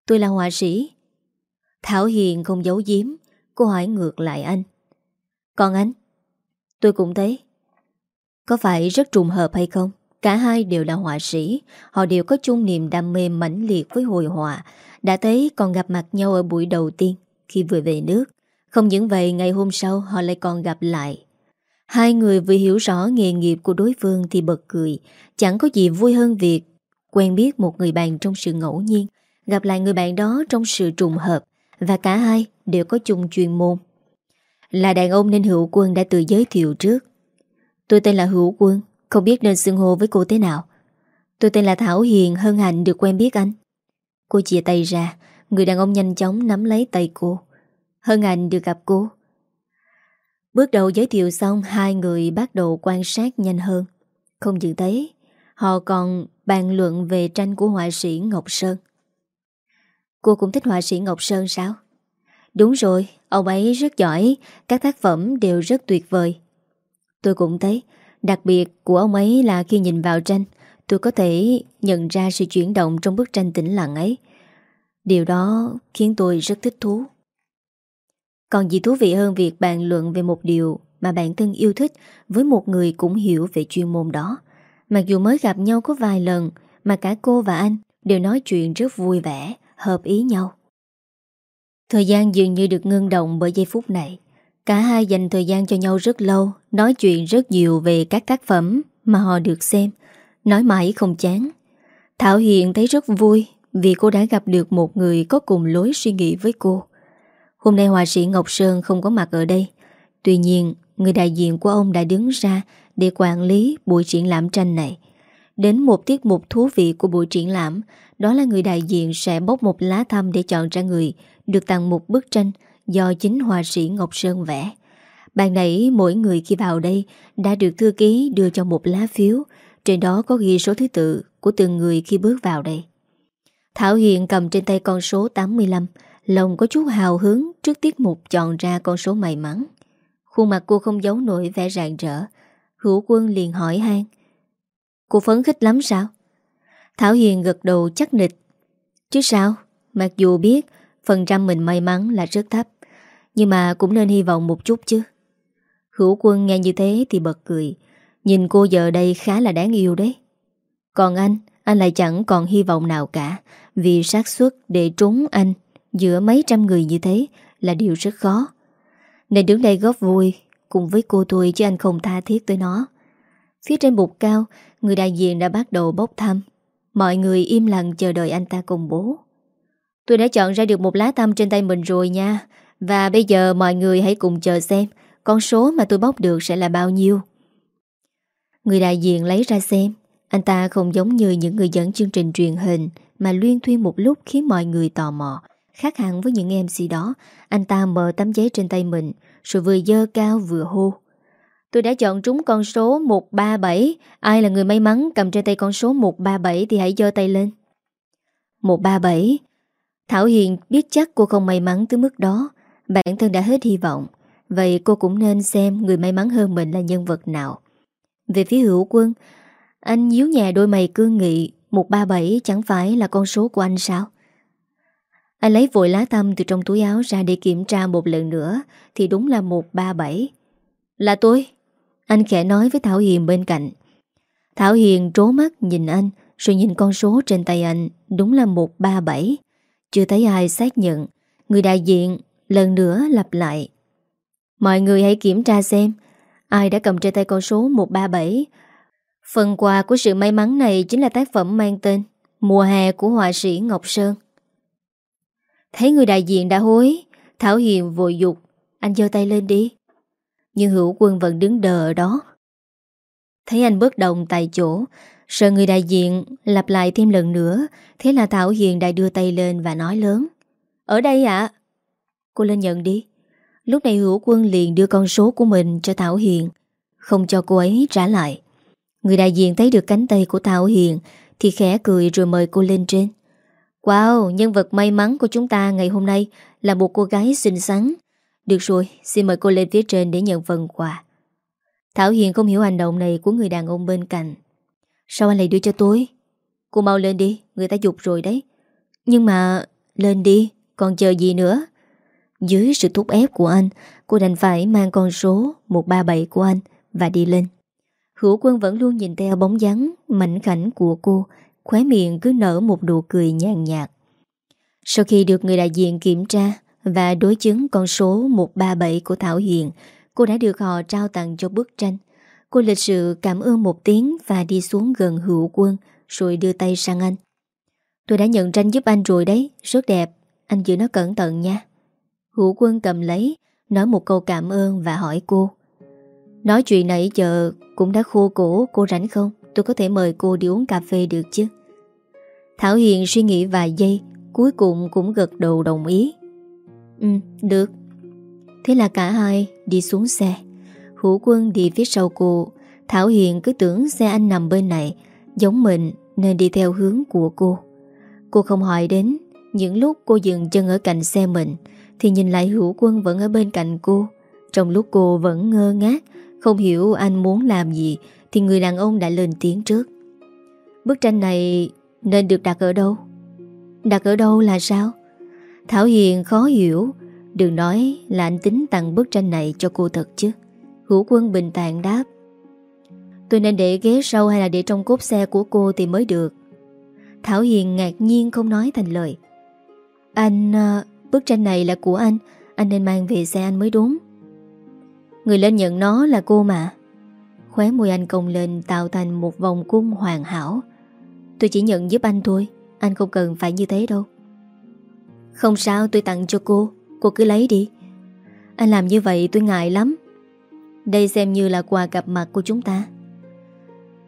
Tôi là họa sĩ. Thảo Hiền không giấu giếm. Cô hỏi ngược lại anh. Còn anh? Tôi cũng thấy. Có phải rất trùng hợp hay không? Cả hai đều là họa sĩ, họ đều có chung niềm đam mê mãnh liệt với hội họa, đã thấy còn gặp mặt nhau ở buổi đầu tiên khi vừa về nước. Không những vậy, ngày hôm sau họ lại còn gặp lại. Hai người vừa hiểu rõ nghề nghiệp của đối phương thì bật cười, chẳng có gì vui hơn việc quen biết một người bạn trong sự ngẫu nhiên, gặp lại người bạn đó trong sự trùng hợp, và cả hai đều có chung chuyên môn. Là đàn ông nên Hữu Quân đã tự giới thiệu trước. Tôi tên là Hữu Quân, không biết nên xưng hô với cô thế nào Tôi tên là Thảo Hiền Hân hạnh được quen biết anh Cô chia tay ra Người đàn ông nhanh chóng nắm lấy tay cô Hân hạnh được gặp cô. Bước đầu giới thiệu xong Hai người bắt đầu quan sát nhanh hơn. Không dừng thấy Họ còn bàn luận về tranh của họa sĩ Ngọc Sơn. Cô cũng thích họa sĩ Ngọc Sơn sao? Đúng rồi, ông ấy rất giỏi Các tác phẩm đều rất tuyệt vời. Tôi cũng thấy Đặc biệt của ông ấy là khi nhìn vào tranh Tôi có thể nhận ra sự chuyển động trong bức tranh tĩnh lặng ấy. Điều đó khiến tôi rất thích thú. Còn gì thú vị hơn việc bàn luận về một điều mà bản thân yêu thích với một người cũng hiểu về chuyên môn đó Mặc dù mới gặp nhau có vài lần mà cả cô và anh đều nói chuyện rất vui vẻ, hợp ý nhau Thời gian dường như được ngưng động bởi giây phút này Cả hai dành thời gian cho nhau rất lâu, nói chuyện rất nhiều về các tác phẩm mà họ được xem, nói mãi không chán. Thảo Hiền thấy rất vui vì cô đã gặp được một người có cùng lối suy nghĩ với cô. Hôm nay họa sĩ Ngọc Sơn không có mặt ở đây. Tuy nhiên, người đại diện của ông đã đứng ra để quản lý buổi triển lãm tranh này. Đến một tiết mục thú vị của buổi triển lãm, đó là người đại diện sẽ bốc một lá thăm để chọn ra người được tặng một bức tranh do chính họa sĩ Ngọc Sơn vẽ. Bạn nãy mỗi người khi vào đây đã được thư ký đưa cho một lá phiếu, trên đó có ghi số thứ tự của từng người khi bước vào đây. Thảo Hiền cầm trên tay con số 85, lòng có chút hào hứng trước tiết mục chọn ra con số may mắn. Khuôn mặt cô không giấu nổi vẻ rạng rỡ. Hữu quân liền hỏi han Cô phấn khích lắm sao? Thảo Hiền gật đầu chắc nịch. Chứ sao? Mặc dù biết phần trăm mình may mắn là rất thấp. Nhưng mà cũng nên hy vọng một chút chứ Hữu quân nghe như thế thì bật cười Nhìn cô giờ đây khá là đáng yêu đấy Còn anh Anh lại chẳng còn hy vọng nào cả, Vì xác suất để trúng anh Giữa mấy trăm người như thế Là điều rất khó. Nên đứng đây góp vui Cùng với cô tôi chứ anh không tha thiết tới nó. Phía trên bục cao, Người đại diện đã bắt đầu bốc thăm. Mọi người im lặng chờ đợi anh ta công bố. Tôi đã chọn ra được một lá thăm trên tay mình rồi nha. Và bây giờ mọi người hãy cùng chờ xem Con số mà tôi bóc được sẽ là bao nhiêu. Người đại diện lấy ra xem. Anh ta không giống như những người dẫn chương trình truyền hình Mà luyên thuyên một lúc khiến mọi người tò mò. Khác hẳn với những MC đó. Anh ta mở tấm giấy trên tay mình, Rồi vừa dơ cao vừa hô. Tôi đã chọn trúng con số 137 Ai là người may mắn cầm trên tay con số 137 Thì hãy dơ tay lên. 137 Thảo Hiền biết chắc cô không may mắn tới mức đó. Bản thân đã hết hy vọng. Vậy cô cũng nên xem người may mắn hơn mình là nhân vật nào. Về phía hữu quân, Anh nhíu nhà đôi mày cương nghị 137 chẳng phải là con số của anh sao? Anh lấy vội lá tâm từ trong túi áo ra để kiểm tra một lần nữa, Thì đúng là 137 Là tôi, Anh khẽ nói với Thảo Hiền bên cạnh. Thảo Hiền trố mắt nhìn anh, Rồi nhìn con số trên tay anh, Đúng là 137 Chưa thấy ai xác nhận, Người đại diện lần nữa lặp lại. Mọi người hãy kiểm tra xem, Ai đã cầm trên tay con số 137 Phần quà của sự may mắn này Chính là tác phẩm mang tên Mùa hè của họa sĩ Ngọc Sơn. Thấy người đại diện đã hối, Thảo Hiền vội dục, Anh giơ tay lên đi. Nhưng hữu quân vẫn đứng đờ ở đó. Thấy anh bất động tại chỗ, Sợ người đại diện lặp lại thêm lần nữa, Thế là Thảo Hiền đã đưa tay lên và nói lớn, Ở đây ạ. Cô lên nhận đi. Lúc này hữu quân liền đưa con số của mình cho Thảo Hiền, Không cho cô ấy trả lại. Người đại diện thấy được cánh tay của Thảo Hiền Thì khẽ cười rồi mời cô lên trên. Wow, nhân vật may mắn của chúng ta ngày hôm nay Là một cô gái xinh xắn. Được rồi, xin mời cô lên phía trên để nhận phần quà. Thảo Hiền không hiểu hành động này của người đàn ông bên cạnh. Sao anh lại đưa cho tôi? Cô mau lên đi Người ta dục rồi đấy. Nhưng mà lên đi Còn chờ gì nữa? Dưới sự thúc ép của anh Cô đành phải mang con số 137 của anh Và đi lên. Hữu quân vẫn luôn nhìn theo bóng dáng Mảnh khảnh của cô Khóe miệng cứ nở một nụ cười nhàn nhạt. Sau khi được người đại diện kiểm tra Và đối chứng con số 137 của Thảo Hiền Cô đã được họ trao tặng cho bức tranh. Cô lịch sự cảm ơn một tiếng Và đi xuống gần hữu quân Rồi đưa tay sang anh. Tôi đã nhận tranh giúp anh rồi đấy Rất đẹp, anh giữ nó cẩn thận nha. Hữu quân cầm lấy Nói một câu cảm ơn và hỏi cô. Nói chuyện nãy giờ Cũng đã khô cổ cô rảnh không? Tôi có thể mời cô đi uống cà phê được chứ? Thảo Hiền suy nghĩ vài giây, Cuối cùng cũng gật đầu đồng ý. Ừ được. Thế là cả hai đi xuống xe. Hữu quân đi phía sau cô. Thảo Hiền cứ tưởng xe anh nằm bên này, Giống mình nên đi theo hướng của cô. Cô không hỏi đến, Những lúc cô dừng chân ở cạnh xe mình, Thì nhìn lại hữu quân vẫn ở bên cạnh cô. Trong lúc cô vẫn ngơ ngác, Không hiểu anh muốn làm gì thì người đàn ông đã lên tiếng trước. Bức tranh này nên được đặt ở đâu? Đặt ở đâu là sao? Thảo Hiền khó hiểu. Đừng nói là anh tính tặng bức tranh này cho cô thật chứ. Hữu quân bình tạng đáp. Tôi nên để ghế sau hay là để trong cốp xe của cô thì mới được. Thảo Hiền ngạc nhiên không nói thành lời. Anh... À, bức tranh này là của anh. Anh nên mang về xe anh mới đúng. Người lên nhận nó là cô mà. Khóe môi anh cong lên, tạo thành một vòng cung hoàn hảo. Tôi chỉ nhận giúp anh thôi, Anh không cần phải như thế đâu. Không sao, tôi tặng cho cô Cô cứ lấy đi. Anh làm như vậy tôi ngại lắm. Đây xem như là quà gặp mặt của chúng ta.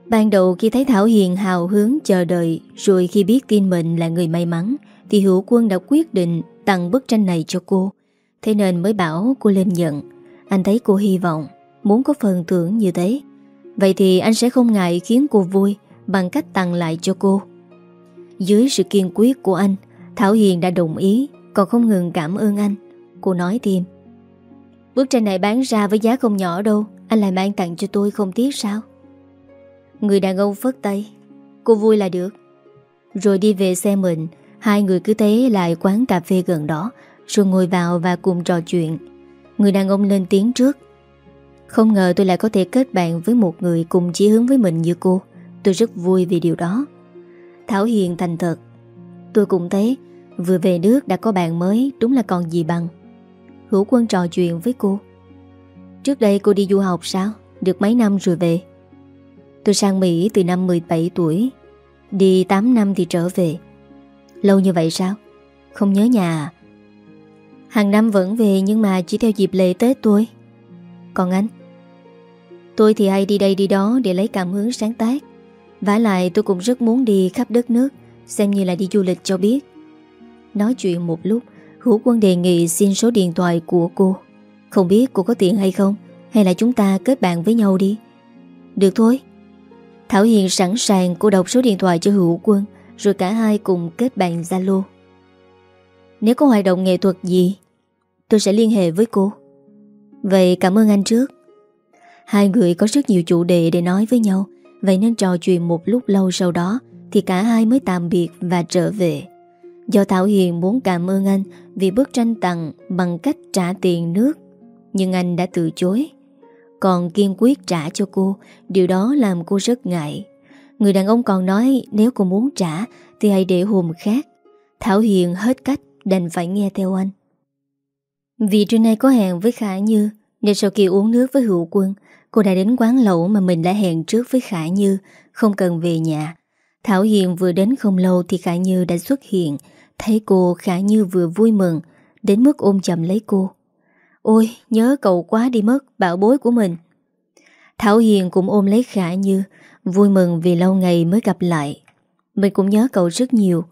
Ban đầu khi thấy Thảo Hiền hào hứng chờ đợi, Rồi khi biết tin mình là người may mắn, Thì hữu quân đã quyết định tặng bức tranh này cho cô. Thế nên mới bảo cô lên nhận. Anh thấy cô hy vọng, Muốn có phần thưởng như thế. Vậy thì anh sẽ không ngại khiến cô vui Bằng cách tặng lại cho cô. Dưới sự kiên quyết của anh, Thảo Hiền đã đồng ý, Còn không ngừng cảm ơn anh. Cô nói thêm. Bức tranh này bán ra với giá không nhỏ đâu, Anh lại mang tặng cho tôi không tiếc sao? Người đàn ông phất tay. Cô vui là được. Rồi đi về xe mình, Hai người cứ thế lại quán cà phê gần đó, Rồi ngồi vào và cùng trò chuyện. Người đàn ông lên tiếng trước. Không ngờ tôi lại có thể kết bạn với một người cùng chí hướng với mình như cô. Tôi rất vui vì điều đó. Thảo Hiền thành thật. Tôi cũng thấy, Vừa về nước đã có bạn mới, Đúng là còn gì bằng. Hữu quân trò chuyện với cô. Trước đây cô đi du học sao? Được mấy năm rồi về? Tôi sang Mỹ từ năm 17 tuổi. Đi 8 năm thì trở về. Lâu như vậy sao? Không nhớ nhà à? Hàng năm vẫn về nhưng mà chỉ theo dịp lễ Tết tôi Còn anh? Tôi thì hay đi đây đi đó để lấy cảm hứng sáng tác. Vả lại tôi cũng rất muốn đi khắp đất nước, Xem như là đi du lịch cho biết. Nói chuyện một lúc, Hữu quân đề nghị xin số điện thoại của cô. Không biết cô có tiền hay không, Hay là chúng ta kết bạn với nhau đi? Được thôi. Thảo Hiền sẵn sàng cô đọc số điện thoại cho Hữu quân, Rồi cả hai cùng kết bạn Zalo. Nếu có hoạt động nghệ thuật gì, Tôi sẽ liên hệ với cô. Vậy cảm ơn anh trước. Hai người có rất nhiều chủ đề để nói với nhau, Vậy nên trò chuyện một lúc lâu sau đó Thì cả hai mới tạm biệt và trở về. Do Thảo Hiền muốn cảm ơn anh Vì bức tranh tặng bằng cách trả tiền nước, Nhưng anh đã từ chối. Còn kiên quyết trả cho cô, Điều đó làm cô rất ngại. Người đàn ông còn nói Nếu cô muốn trả Thì hãy để hôm khác. Thảo Hiền hết cách, đành phải nghe theo anh. Vì trưa nay có hẹn với Khả Như Nên sau khi uống nước với hữu quân Cô đã đến quán lẩu mà mình đã hẹn trước với Khả Như, Không cần về nhà. Thảo Hiền vừa đến không lâu Thì Khả Như đã xuất hiện. Thấy cô Khả Như vừa vui mừng, Đến mức ôm chầm lấy cô. Ôi, nhớ cậu quá đi mất, Bảo bối của mình. Thảo Hiền cũng ôm lấy Khả Như, Vui mừng vì lâu ngày mới gặp lại. Mình cũng nhớ cậu rất nhiều.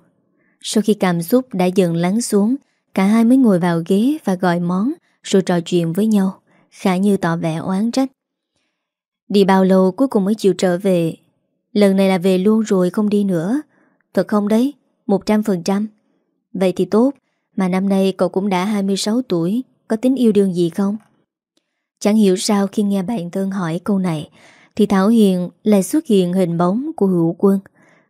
Sau khi cảm xúc đã dần lắng xuống, Cả hai mới ngồi vào ghế và gọi món, Rồi trò chuyện với nhau. Khả Như tỏ vẻ oán trách. Đi bao lâu cuối cùng mới chịu trở về? Lần này là về luôn rồi, không đi nữa. Thật không đấy? 100% Vậy thì tốt, Mà năm nay cậu cũng đã 26 tuổi, Có tính yêu đương gì không? Chẳng hiểu sao khi nghe bạn thân hỏi câu này, Thì Thảo Hiền lại xuất hiện hình bóng của hữu quân.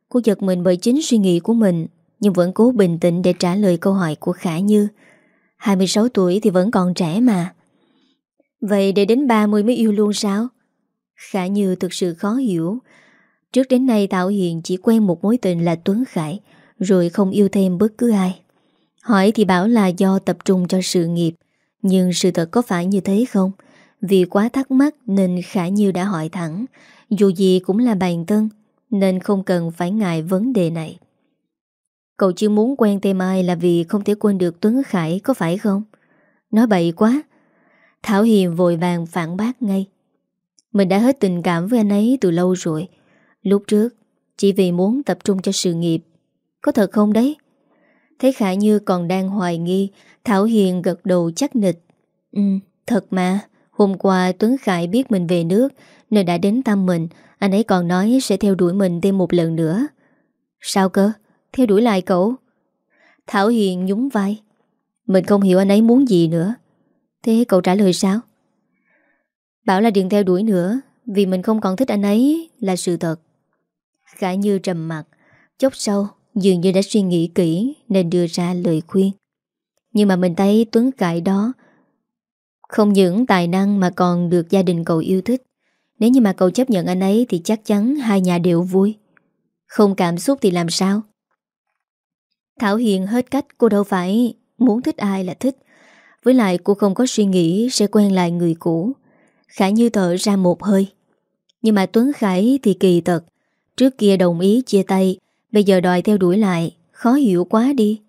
Cô giật mình bởi chính suy nghĩ của mình, Nhưng vẫn cố bình tĩnh để trả lời câu hỏi của Khả Như. 26 tuổi thì vẫn còn trẻ mà. Vậy để đến 30 mới yêu luôn sao? Khả Như thực sự khó hiểu. Trước đến nay Thảo Hiền chỉ quen một mối tình là Tuấn Khải, Rồi không yêu thêm bất cứ ai. Hỏi thì bảo là do tập trung cho sự nghiệp, Nhưng sự thật có phải như thế không? Vì quá thắc mắc nên Khả Như đã hỏi thẳng, Dù gì cũng là bàn tân, Nên không cần phải ngại vấn đề này. Cậu chưa muốn quen thêm ai là vì không thể quên được Tuấn Khải, có phải không? Nói bậy quá. Thảo Hiền vội vàng phản bác ngay. Mình đã hết tình cảm với anh ấy từ lâu rồi. Lúc trước, Chỉ vì muốn tập trung cho sự nghiệp. Có thật không đấy? Thấy Khả Như còn đang hoài nghi, Thảo Hiền gật đầu chắc nịch. Ừ thật mà. Hôm qua Tuấn Khải biết mình về nước, Nên đã đến thăm mình. Anh ấy còn nói sẽ theo đuổi mình thêm một lần nữa. Sao cơ? Theo đuổi lại cậu? Thảo Hiền nhún vai. Mình không hiểu anh ấy muốn gì nữa. Thế cậu trả lời sao? Bảo là đừng theo đuổi nữa, Vì mình không còn thích anh ấy là sự thật. Khả Như trầm mặt, Chốc sâu dường như đã suy nghĩ kỹ Nên đưa ra lời khuyên. Nhưng mà mình thấy Tuấn Cải đó Không những tài năng Mà còn được gia đình cậu yêu thích. Nếu như mà cậu chấp nhận anh ấy Thì chắc chắn hai nhà đều vui. Không cảm xúc thì làm sao? Thảo Hiền hết cách, Cô đâu phải muốn thích ai là thích. Với lại cô không có suy nghĩ Sẽ quen lại người cũ. Khải như thở ra một hơi. Nhưng mà Tuấn Khải thì kỳ tật Trước kia đồng ý chia tay, Bây giờ đòi theo đuổi lại, Khó hiểu quá đi.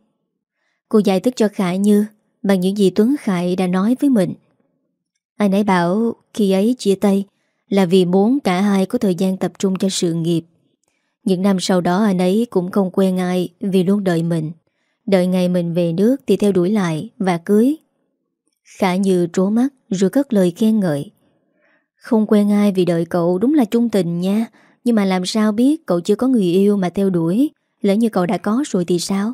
Cô giải thích cho Khải Như Bằng những gì Tuấn Khải đã nói với mình. Anh ấy bảo khi ấy chia tay Là vì muốn cả hai có thời gian tập trung cho sự nghiệp. Những năm sau đó anh ấy cũng không quen ai Vì luôn đợi mình. Đợi ngày mình về nước thì theo đuổi lại Và cưới. Khả Như trố mắt, rồi cất lời khen ngợi. Không quen ai vì đợi cậu đúng là trung tình nha. Nhưng mà làm sao biết cậu chưa có người yêu mà theo đuổi? Lỡ như cậu đã có rồi thì sao?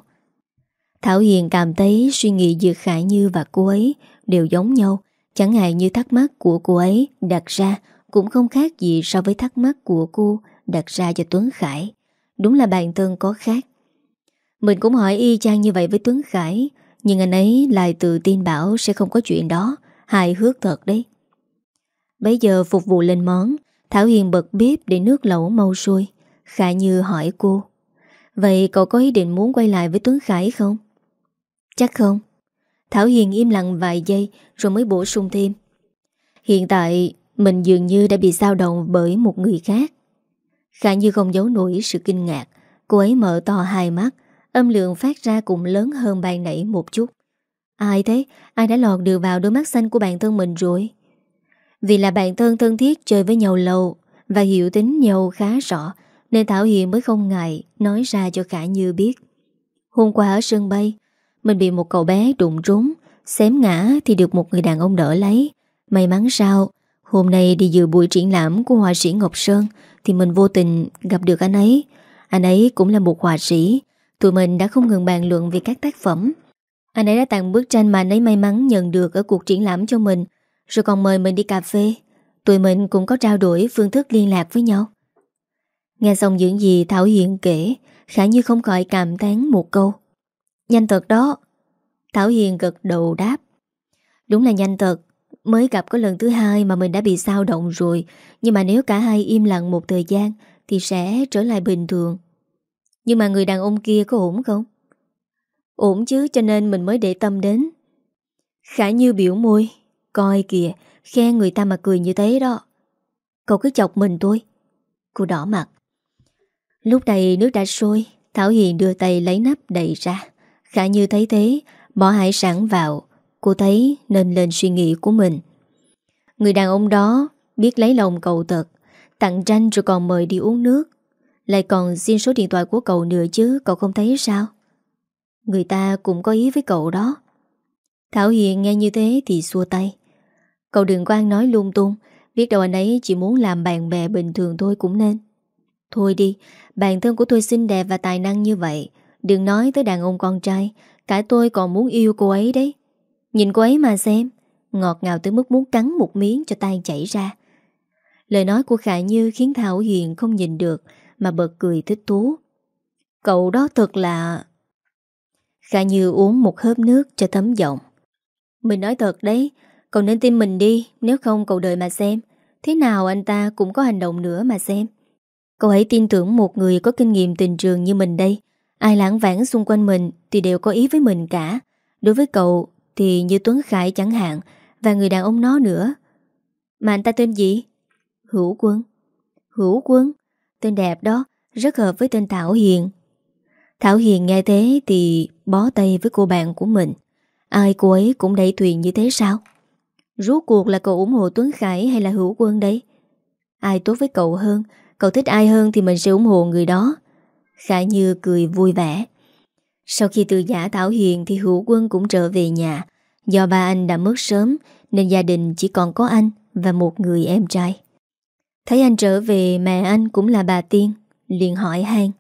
Thảo Hiền cảm thấy suy nghĩ giữa Khải Như và cô ấy đều giống nhau. Chẳng hạn như thắc mắc của cô ấy đặt ra, Cũng không khác gì so với thắc mắc của cô đặt ra cho Tuấn Khải. Đúng là bạn thân có khác. Mình cũng hỏi y chang như vậy với Tuấn Khải, Nhưng anh ấy lại tự tin bảo sẽ không có chuyện đó. Hài hước thật đấy. Bây giờ phục vụ lên món, Thảo Hiền bật bếp để nước lẩu mau sôi Khả Như hỏi cô, Vậy cậu có ý định muốn quay lại với Tuấn Khải không? Chắc không Thảo Hiền im lặng vài giây Rồi mới bổ sung thêm, Hiện tại mình dường như đã bị sao động Bởi một người khác Khả Như không giấu nổi sự kinh ngạc Cô ấy mở to hai mắt, Âm lượng phát ra cũng lớn hơn ban nãy một chút Ai thế? Ai đã lọt được vào đôi mắt xanh của bạn thân mình rồi? Vì là bạn thân thân thiết chơi với nhau lâu Và hiểu tính nhau khá rõ, Nên Thảo Hiền mới không ngại Nói ra cho Khả Như biết. Hôm qua ở sân bay, Mình bị một cậu bé đụng trúng, Xém ngã thì được một người đàn ông đỡ lấy. May mắn sao, Hôm nay đi dự buổi triển lãm của họa sĩ Ngọc Sơn Thì mình vô tình gặp được anh ấy. Anh ấy cũng là một họa sĩ, Tụi mình đã không ngừng bàn luận về các tác phẩm. Anh ấy đã tặng bức tranh mà anh ấy may mắn nhận được ở cuộc triển lãm cho mình rồi còn mời mình đi cà phê. Tụi mình cũng có trao đổi phương thức liên lạc với nhau. Nghe xong những gì Thảo Hiền kể, Khả như không khỏi cảm tán một câu. Nhanh thật đó. Thảo Hiền gật đầu đáp. Đúng là nhanh thật. Mới gặp có lần thứ hai mà mình đã bị sao động rồi. Nhưng mà nếu cả hai im lặng một thời gian, Thì sẽ trở lại bình thường. Nhưng mà người đàn ông kia có ổn không? Ổn chứ, cho nên mình mới để tâm đến. Khả như biểu môi. Coi kìa Khen người ta mà cười như thế đó. Cậu cứ chọc mình thôi Cô đỏ mặt. Lúc này nước đã sôi, Thảo Hiền đưa tay lấy nắp đầy ra. Khả như thấy thế, Bỏ hải sản vào. Cô thấy nên lên suy nghĩ của mình. Người đàn ông đó Biết lấy lòng cậu thật, Tặng tranh rồi còn mời đi uống nước. Lại còn xin số điện thoại của cậu nữa chứ, Cậu không thấy sao? Người ta cũng có ý với cậu đó. Thảo Hiền nghe như thế thì xua tay. Cậu đừng có nói lung tung. Biết đâu anh ấy chỉ muốn làm bạn bè bình thường thôi cũng nên. Thôi đi, Bạn thân của tôi xinh đẹp và tài năng như vậy. Đừng nói tới đàn ông con trai, Cả tôi còn muốn yêu cô ấy đấy. Nhìn cô ấy mà xem, Ngọt ngào tới mức muốn cắn một miếng cho tay chảy ra. Lời nói của Khả Như khiến Thảo Hiền không nhìn được, Mà bật cười thích thú. Cậu đó thật là... Khả Như uống một hớp nước cho thấm giọng. Mình nói thật đấy Cậu nên tin mình đi, Nếu không cậu đợi mà xem. Thế nào anh ta cũng có hành động nữa mà xem. Cậu hãy tin tưởng một người có kinh nghiệm tình trường như mình đây. Ai lãng vãng xung quanh mình Thì đều có ý với mình cả. Đối với cậu thì như Tuấn Khải chẳng hạn, Và người đàn ông nó nữa. Mà anh ta tên gì? Hữu Quân. Hữu Quân? Tên đẹp đó, Rất hợp với tên Thảo Hiền. Thảo Hiền nghe thế thì bó tay với cô bạn của mình. Ai cô ấy cũng đẩy thuyền như thế sao? Rốt cuộc là cậu ủng hộ Tuấn Khải hay là Hữu Quân đấy? Ai tốt với cậu hơn, Cậu thích ai hơn thì mình sẽ ủng hộ người đó. Khải Như cười vui vẻ. Sau khi từ giả Thảo Hiền Thì Hữu Quân cũng trở về nhà. Do ba anh đã mất sớm, Nên gia đình chỉ còn có anh Và một người em trai. Thấy anh trở về, mẹ anh cũng là bà Tiên, liền hỏi han.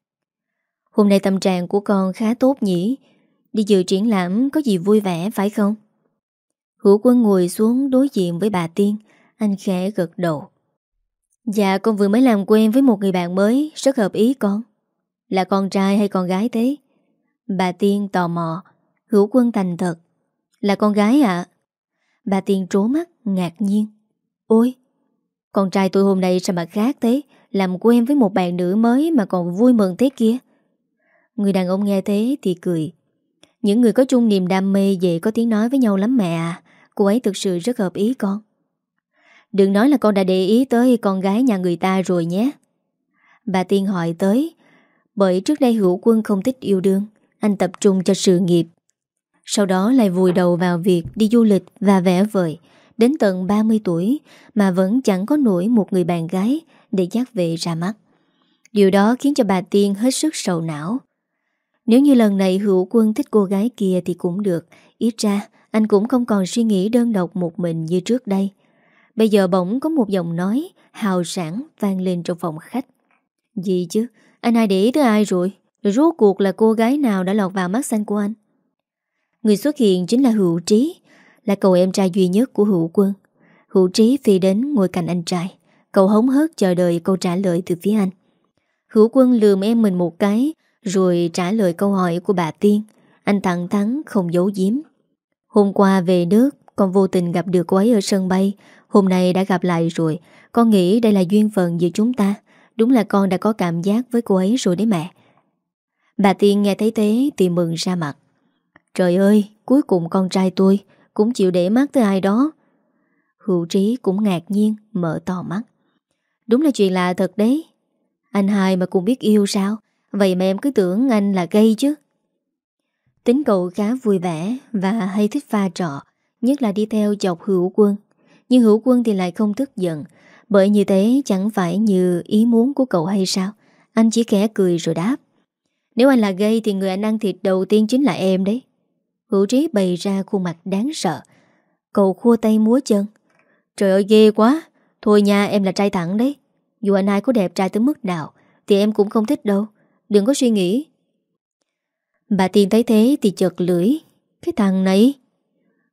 Hôm nay tâm trạng của con khá tốt nhỉ? Đi dự triển lãm có gì vui vẻ phải không? Hữu quân ngồi xuống đối diện với bà Tiên. Anh khẽ gật đầu. Dạ con vừa mới làm quen với một người bạn mới, Rất hợp ý con. Là con trai hay con gái thế? Bà Tiên tò mò. Hữu quân thành thật. Là con gái ạ. Bà Tiên trố mắt, ngạc nhiên. Ôi, Con trai tôi hôm nay sao mà khác thế? Làm quen với một bạn nữ mới Mà còn vui mừng thế kia. Người đàn ông nghe thế thì cười. Những người có chung niềm đam mê Vậy có tiếng nói với nhau lắm mẹ à. Cô ấy thực sự rất hợp ý con. Đừng nói là con đã để ý tới con gái nhà người ta rồi nhé. Bà Tiên hỏi tới, Bởi trước đây hữu quân không thích yêu đương, Anh tập trung cho sự nghiệp. Sau đó lại vùi đầu vào việc đi du lịch và vẽ vời. Đến tận 30 tuổi Mà vẫn chẳng có nổi một người bạn gái Để dắt về ra mắt. Điều đó khiến cho bà Tiên hết sức sầu não. Nếu như lần này hữu quân thích cô gái kia thì cũng được. Ít ra anh cũng không còn suy nghĩ đơn độc một mình như trước đây Bây giờ bỗng có một giọng nói hào sản vang lên trong phòng khách. Gì chứ? Anh ai để ý tới ai rồi? Rồi rốt cuộc là cô gái nào đã lọt vào mắt xanh của anh? Người xuất hiện chính là Hữu Trí, là cậu em trai duy nhất của Hữu Quân. Hữu Trí phi đến ngồi cạnh anh trai. Cậu hống hớt chờ đợi câu trả lời từ phía anh. Hữu Quân lườm em mình một cái, rồi trả lời câu hỏi của bà Tiên. Anh thẳng thắn không giấu giếm. Hôm qua về nước, con vô tình gặp được cô ấy ở sân bay. Hôm nay đã gặp lại rồi. Con nghĩ đây là duyên phận giữa chúng ta. Đúng là con đã có cảm giác với cô ấy rồi đấy mẹ. Bà Tiên nghe thấy thế Thì mừng ra mặt. Trời ơi cuối cùng con trai tôi Cũng chịu để mắt tới ai đó. Hữu trí cũng ngạc nhiên Mở to mắt. Đúng là chuyện lạ thật đấy. Anh hai mà cũng biết yêu sao? Vậy mà em cứ tưởng anh là gay chứ. Tính cậu khá vui vẻ Và hay thích pha trọ, Nhất là đi theo chọc hữu quân. Nhưng hữu quân thì lại không tức giận, Bởi như thế chẳng phải như ý muốn của cậu hay sao? Anh chỉ khẽ cười rồi đáp. Nếu anh là gay thì người anh ăn thịt đầu tiên chính là em đấy. Hữu trí bày ra khuôn mặt đáng sợ. Cậu khua tay múa chân. Trời ơi, ghê quá. Thôi nha, em là trai thẳng đấy. Dù anh ai có đẹp trai tới mức nào, Thì em cũng không thích đâu. Đừng có suy nghĩ. Bà Tiên thấy thế thì chợt lưỡi. Cái thằng này.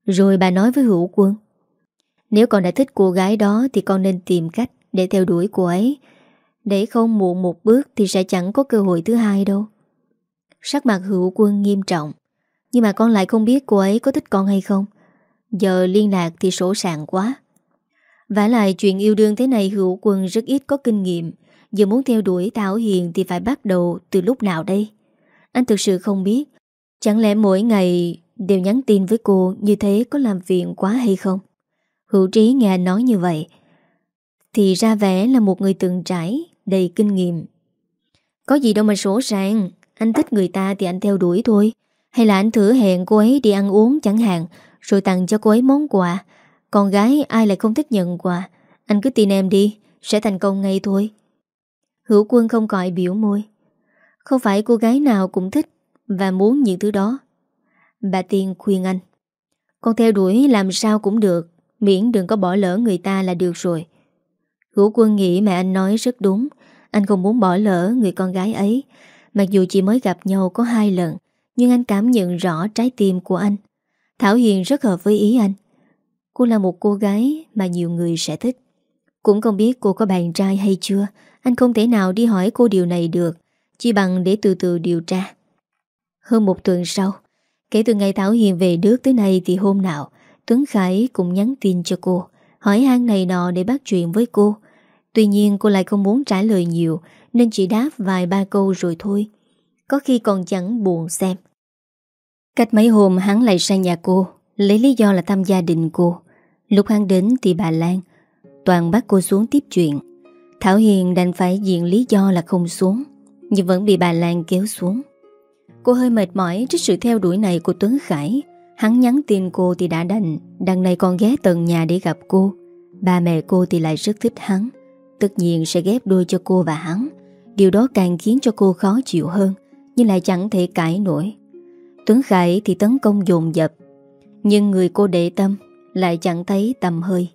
Rồi bà nói với hữu quân. Nếu con đã thích cô gái đó Thì con nên tìm cách để theo đuổi cô ấy. Để không muộn một bước Thì sẽ chẳng có cơ hội thứ hai đâu. Sắc mặt hữu quân nghiêm trọng. Nhưng mà con lại không biết cô ấy có thích con hay không. Giờ liên lạc thì sổ sàng quá. Vả lại chuyện yêu đương thế này hữu quân rất ít có kinh nghiệm. Giờ muốn theo đuổi Thảo Hiền thì phải bắt đầu từ lúc nào đây? Anh thực sự không biết. Chẳng lẽ mỗi ngày đều nhắn tin với cô như thế có làm phiền quá hay không? Hữu trí nghe anh nói như vậy, Thì ra vẻ là một người từng trải, Đầy kinh nghiệm. Có gì đâu mà sổ sàng, Anh thích người ta thì anh theo đuổi thôi. Hay là anh thử hẹn cô ấy đi ăn uống chẳng hạn, Rồi tặng cho cô ấy món quà. Con gái ai lại không thích nhận quà? Anh cứ tin em đi, Sẽ thành công ngay thôi. Hữu quân không còi biểu môi. Không phải cô gái nào cũng thích Và muốn những thứ đó. Bà Tiên khuyên anh, Con theo đuổi làm sao cũng được, Miễn đừng có bỏ lỡ người ta là được rồi. Hữu quân nghĩ mẹ anh nói rất đúng. Anh không muốn bỏ lỡ người con gái ấy. Mặc dù chỉ mới gặp nhau có hai lần, Nhưng anh cảm nhận rõ trái tim của anh. Thảo Hiền rất hợp với ý anh. Cô là một cô gái mà nhiều người sẽ thích. Cũng không biết cô có bạn trai hay chưa. Anh không thể nào đi hỏi cô điều này được. Chỉ bằng để từ từ điều tra. Hơn một tuần sau, Kể từ ngày Thảo Hiền về nước tới nay thì hôm nào, Tuấn Khải cũng nhắn tin cho cô, Hỏi han này nọ để bắt chuyện với cô. Tuy nhiên cô lại không muốn trả lời nhiều, Nên chỉ đáp vài ba câu rồi thôi. Có khi còn chẳng buồn xem. Cách mấy hôm hắn lại sang nhà cô, Lấy lý do là thăm gia đình cô. Lúc hắn đến thì bà Lan, Toàn bắt cô xuống tiếp chuyện. Thảo Hiền đành phải diện lý do là không xuống. Nhưng vẫn bị bà Lan kéo xuống. Cô hơi mệt mỏi trước sự theo đuổi này của Tuấn Khải. Hắn nhắn tin cô thì đã đành, Đằng này còn ghé tận nhà để gặp cô. Ba mẹ cô thì lại rất thích hắn. Tất nhiên sẽ ghép đôi cho cô và hắn. Điều đó càng khiến cho cô khó chịu hơn, Nhưng lại chẳng thể cãi nổi. Tuấn Khải thì tấn công dồn dập, Nhưng người cô để tâm Lại chẳng thấy tầm hơi.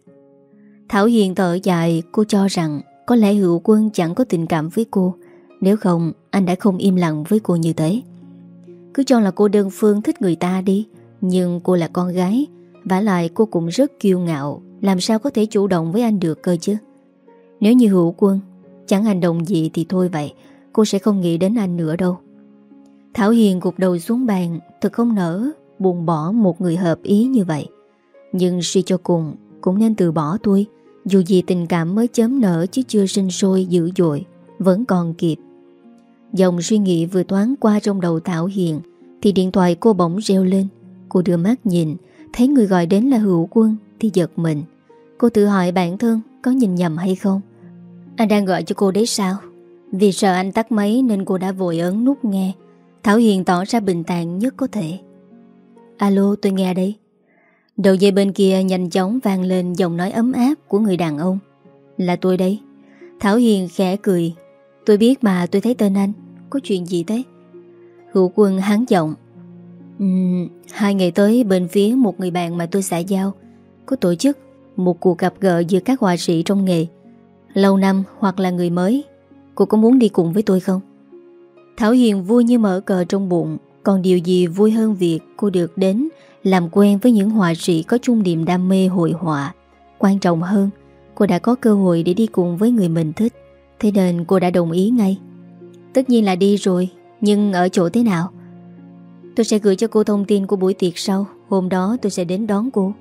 Thảo Hiền thở dài, Cô cho rằng Có lẽ hữu quân chẳng có tình cảm với cô. Nếu không, anh đã không im lặng với cô như thế. Cứ cho là cô đơn phương thích người ta đi, Nhưng cô là con gái, vả lại cô cũng rất kiêu ngạo, Làm sao có thể chủ động với anh được cơ chứ? Nếu như hữu quân, Chẳng hành động gì thì thôi vậy, Cô sẽ không nghĩ đến anh nữa đâu. Thảo Hiền gục đầu xuống bàn, Thật không nỡ buồn bỏ một người hợp ý như vậy. Nhưng suy cho cùng, Cũng nên từ bỏ tôi Dù gì tình cảm mới chớm nở Chứ chưa sinh sôi dữ dội, Vẫn còn kịp. Dòng suy nghĩ vừa thoáng qua trong đầu Thảo Hiền, Thì điện thoại cô bỗng reo lên. Cô đưa mắt nhìn, Thấy người gọi đến là hữu quân, Thì giật mình. Cô tự hỏi bản thân có nhìn nhầm hay không? Anh đang gọi cho cô đấy sao? Vì sợ anh tắt máy Nên cô đã vội ấn nút nghe. Thảo Hiền tỏ ra bình tạng nhất có thể. Alo, tôi nghe đây. Đầu dây bên kia nhanh chóng vang lên giọng nói ấm áp của người đàn ông. Là tôi đây. Thảo Hiền khẽ cười. Tôi biết mà tôi thấy tên anh. Có chuyện gì thế? Hữu quân hán giọng. Um, Hai ngày tới bên phía một người bạn mà tôi xã giao. Có tổ chức Một cuộc gặp gỡ giữa các họa sĩ trong nghề. Lâu năm hoặc là người mới Cô có muốn đi cùng với tôi không? Thảo Hiền vui như mở cờ trong bụng. Còn điều gì vui hơn việc cô được đến Làm quen với những họa sĩ có chung niềm đam mê hội họa? Quan trọng hơn Cô đã có cơ hội để đi cùng với người mình thích. Thế nên cô đã đồng ý ngay. Tất nhiên là đi rồi, Nhưng ở chỗ thế nào? Tôi sẽ gửi cho cô thông tin của buổi tiệc sau, Hôm đó tôi sẽ đến đón cô.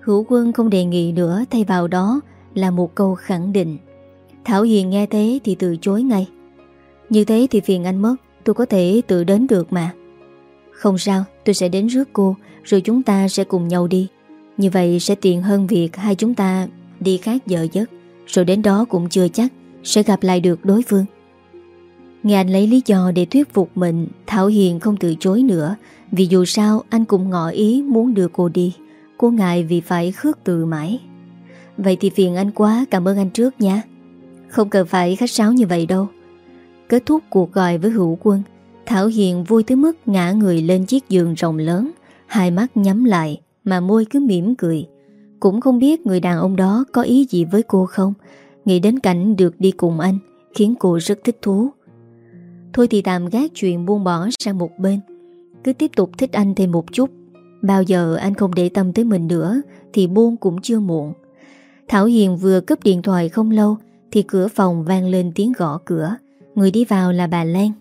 Hữu quân không đề nghị nữa, Thay vào đó là một câu khẳng định. Thảo Hiền nghe thế thì từ chối ngay. Như thế thì phiền anh mất, Tôi có thể tự đến được mà. Không sao, tôi sẽ đến rước cô, Rồi chúng ta sẽ cùng nhau đi. Như vậy sẽ tiện hơn việc Hai chúng ta đi khác giờ giấc, Rồi đến đó cũng chưa chắc. Sẽ gặp lại được đối phương. Nghe anh lấy lý do để thuyết phục mình, Thảo Hiền không từ chối nữa, Vì dù sao anh cũng ngỏ ý muốn đưa cô đi, Cô ngại vì phải khước từ mãi. Vậy thì phiền anh quá, Cảm ơn anh trước nha. Không cần phải khách sáo như vậy đâu. Kết thúc cuộc gọi với hữu quân, Thảo Hiền vui tới mức ngã người lên chiếc giường rộng lớn, Hai mắt nhắm lại Mà môi cứ mỉm cười. Cũng không biết người đàn ông đó có ý gì với cô không Nghĩ đến cảnh được đi cùng anh, Khiến cô rất thích thú. Thôi thì tạm gác chuyện buông bỏ sang một bên. Cứ tiếp tục thích anh thêm một chút. Bao giờ anh không để tâm tới mình nữa, Thì buông cũng chưa muộn. Thảo Hiền vừa cướp điện thoại không lâu, Thì cửa phòng vang lên tiếng gõ cửa. Người đi vào là bà Lan.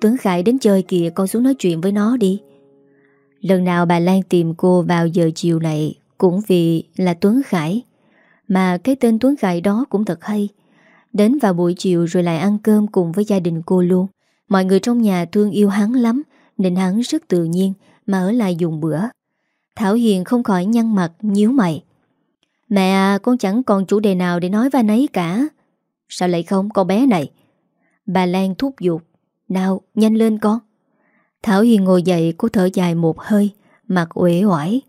Tuấn Khải đến chơi kìa, Con xuống nói chuyện với nó đi. Lần nào bà Lan tìm cô vào giờ chiều này Cũng vì là Tuấn Khải. Mà cái tên Tuấn Khải đó cũng thật hay. Đến vào buổi chiều rồi lại ăn cơm cùng với gia đình cô luôn. Mọi người trong nhà thương yêu hắn lắm, Nên hắn rất tự nhiên Mà ở lại dùng bữa. Thảo Hiền không khỏi nhăn mặt, nhíu mày. Mẹ à con chẳng còn chủ đề nào để nói với anh ấy cả. Sao lại không, con bé này? Bà Lan thúc giục. Nào, nhanh lên con. Thảo Hiền ngồi dậy cô thở dài một hơi, Mặt uể oải.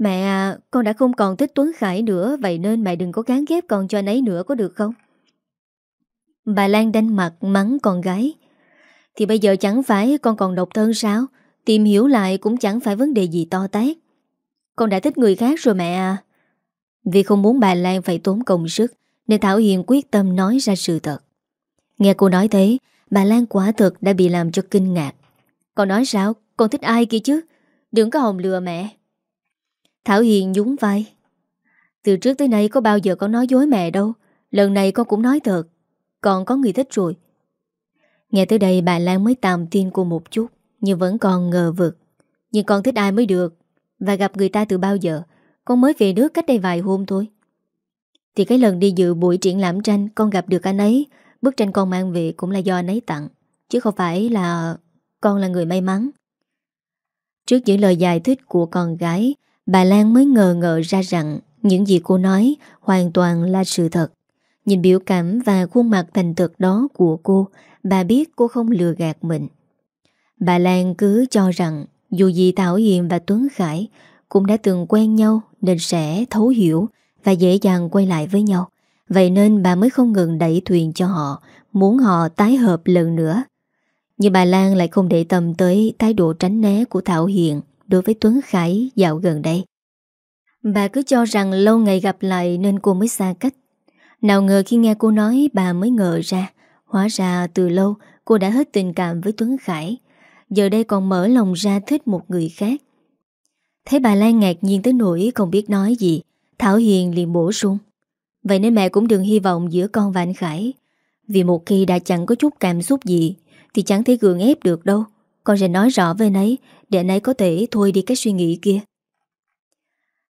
Mẹ à con đã không còn thích Tuấn Khải nữa, Vậy nên mẹ đừng có gán ghép con cho anh ấy nữa có được không? Bà Lan đánh mặt mắng con gái. Thì bây giờ chẳng phải con còn độc thân sao? Tìm hiểu lại cũng chẳng phải vấn đề gì to tát. Con đã thích người khác rồi mẹ à. Vì không muốn bà Lan phải tốn công sức, Nên Thảo Hiền quyết tâm nói ra sự thật. Nghe cô nói thế, Bà Lan quả thật đã bị làm cho kinh ngạc. Con nói sao? Con thích ai kia chứ? Đừng có hồng lừa mẹ. Thảo Hiền nhún vai. Từ trước tới nay có bao giờ con nói dối mẹ đâu, Lần này con cũng nói thật, Con có người thích rồi. Nghe tới đây bà Lan mới tạm tin cô một chút, Nhưng vẫn còn ngờ vực. Nhưng con thích ai mới được, Và gặp người ta từ bao giờ, Con mới về nước cách đây vài hôm thôi. Thì cái lần đi dự buổi triển lãm tranh Con gặp được anh ấy, Bức tranh con mang về cũng là do anh ấy tặng, Chứ không phải là con là người may mắn. Trước những lời giải thích của con gái Bà Lan mới ngờ ngờ ra rằng Những gì cô nói hoàn toàn là sự thật. Nhìn biểu cảm và khuôn mặt thành thực đó của cô, Bà biết cô không lừa gạt mình. Bà Lan cứ cho rằng Dù gì Thảo Hiền và Tuấn Khải Cũng đã từng quen nhau Nên sẽ thấu hiểu Và dễ dàng quay lại với nhau. Vậy nên bà mới không ngừng đẩy thuyền cho họ, Muốn họ tái hợp lần nữa. Nhưng bà Lan lại không để tâm tới Thái độ tránh né của Thảo Hiền. Đối với Tuấn Khải dạo gần đây. Bà cứ cho rằng lâu ngày gặp lại Nên cô mới xa cách. Nào ngờ khi nghe cô nói, Bà mới ngờ ra, Hóa ra từ lâu cô đã hết tình cảm với Tuấn Khải. Giờ đây còn mở lòng ra thích một người khác. Thấy bà Lan ngạc nhiên tới nỗi không biết nói gì, Thảo Hiền liền bổ sung. Vậy nên mẹ cũng đừng hy vọng giữa con và anh Khải. Vì một khi đã chẳng có chút cảm xúc gì, Thì chẳng thể gượng ép được đâu. Con sẽ nói rõ với nấy, Để anh ấy có thể thôi đi cái suy nghĩ kia.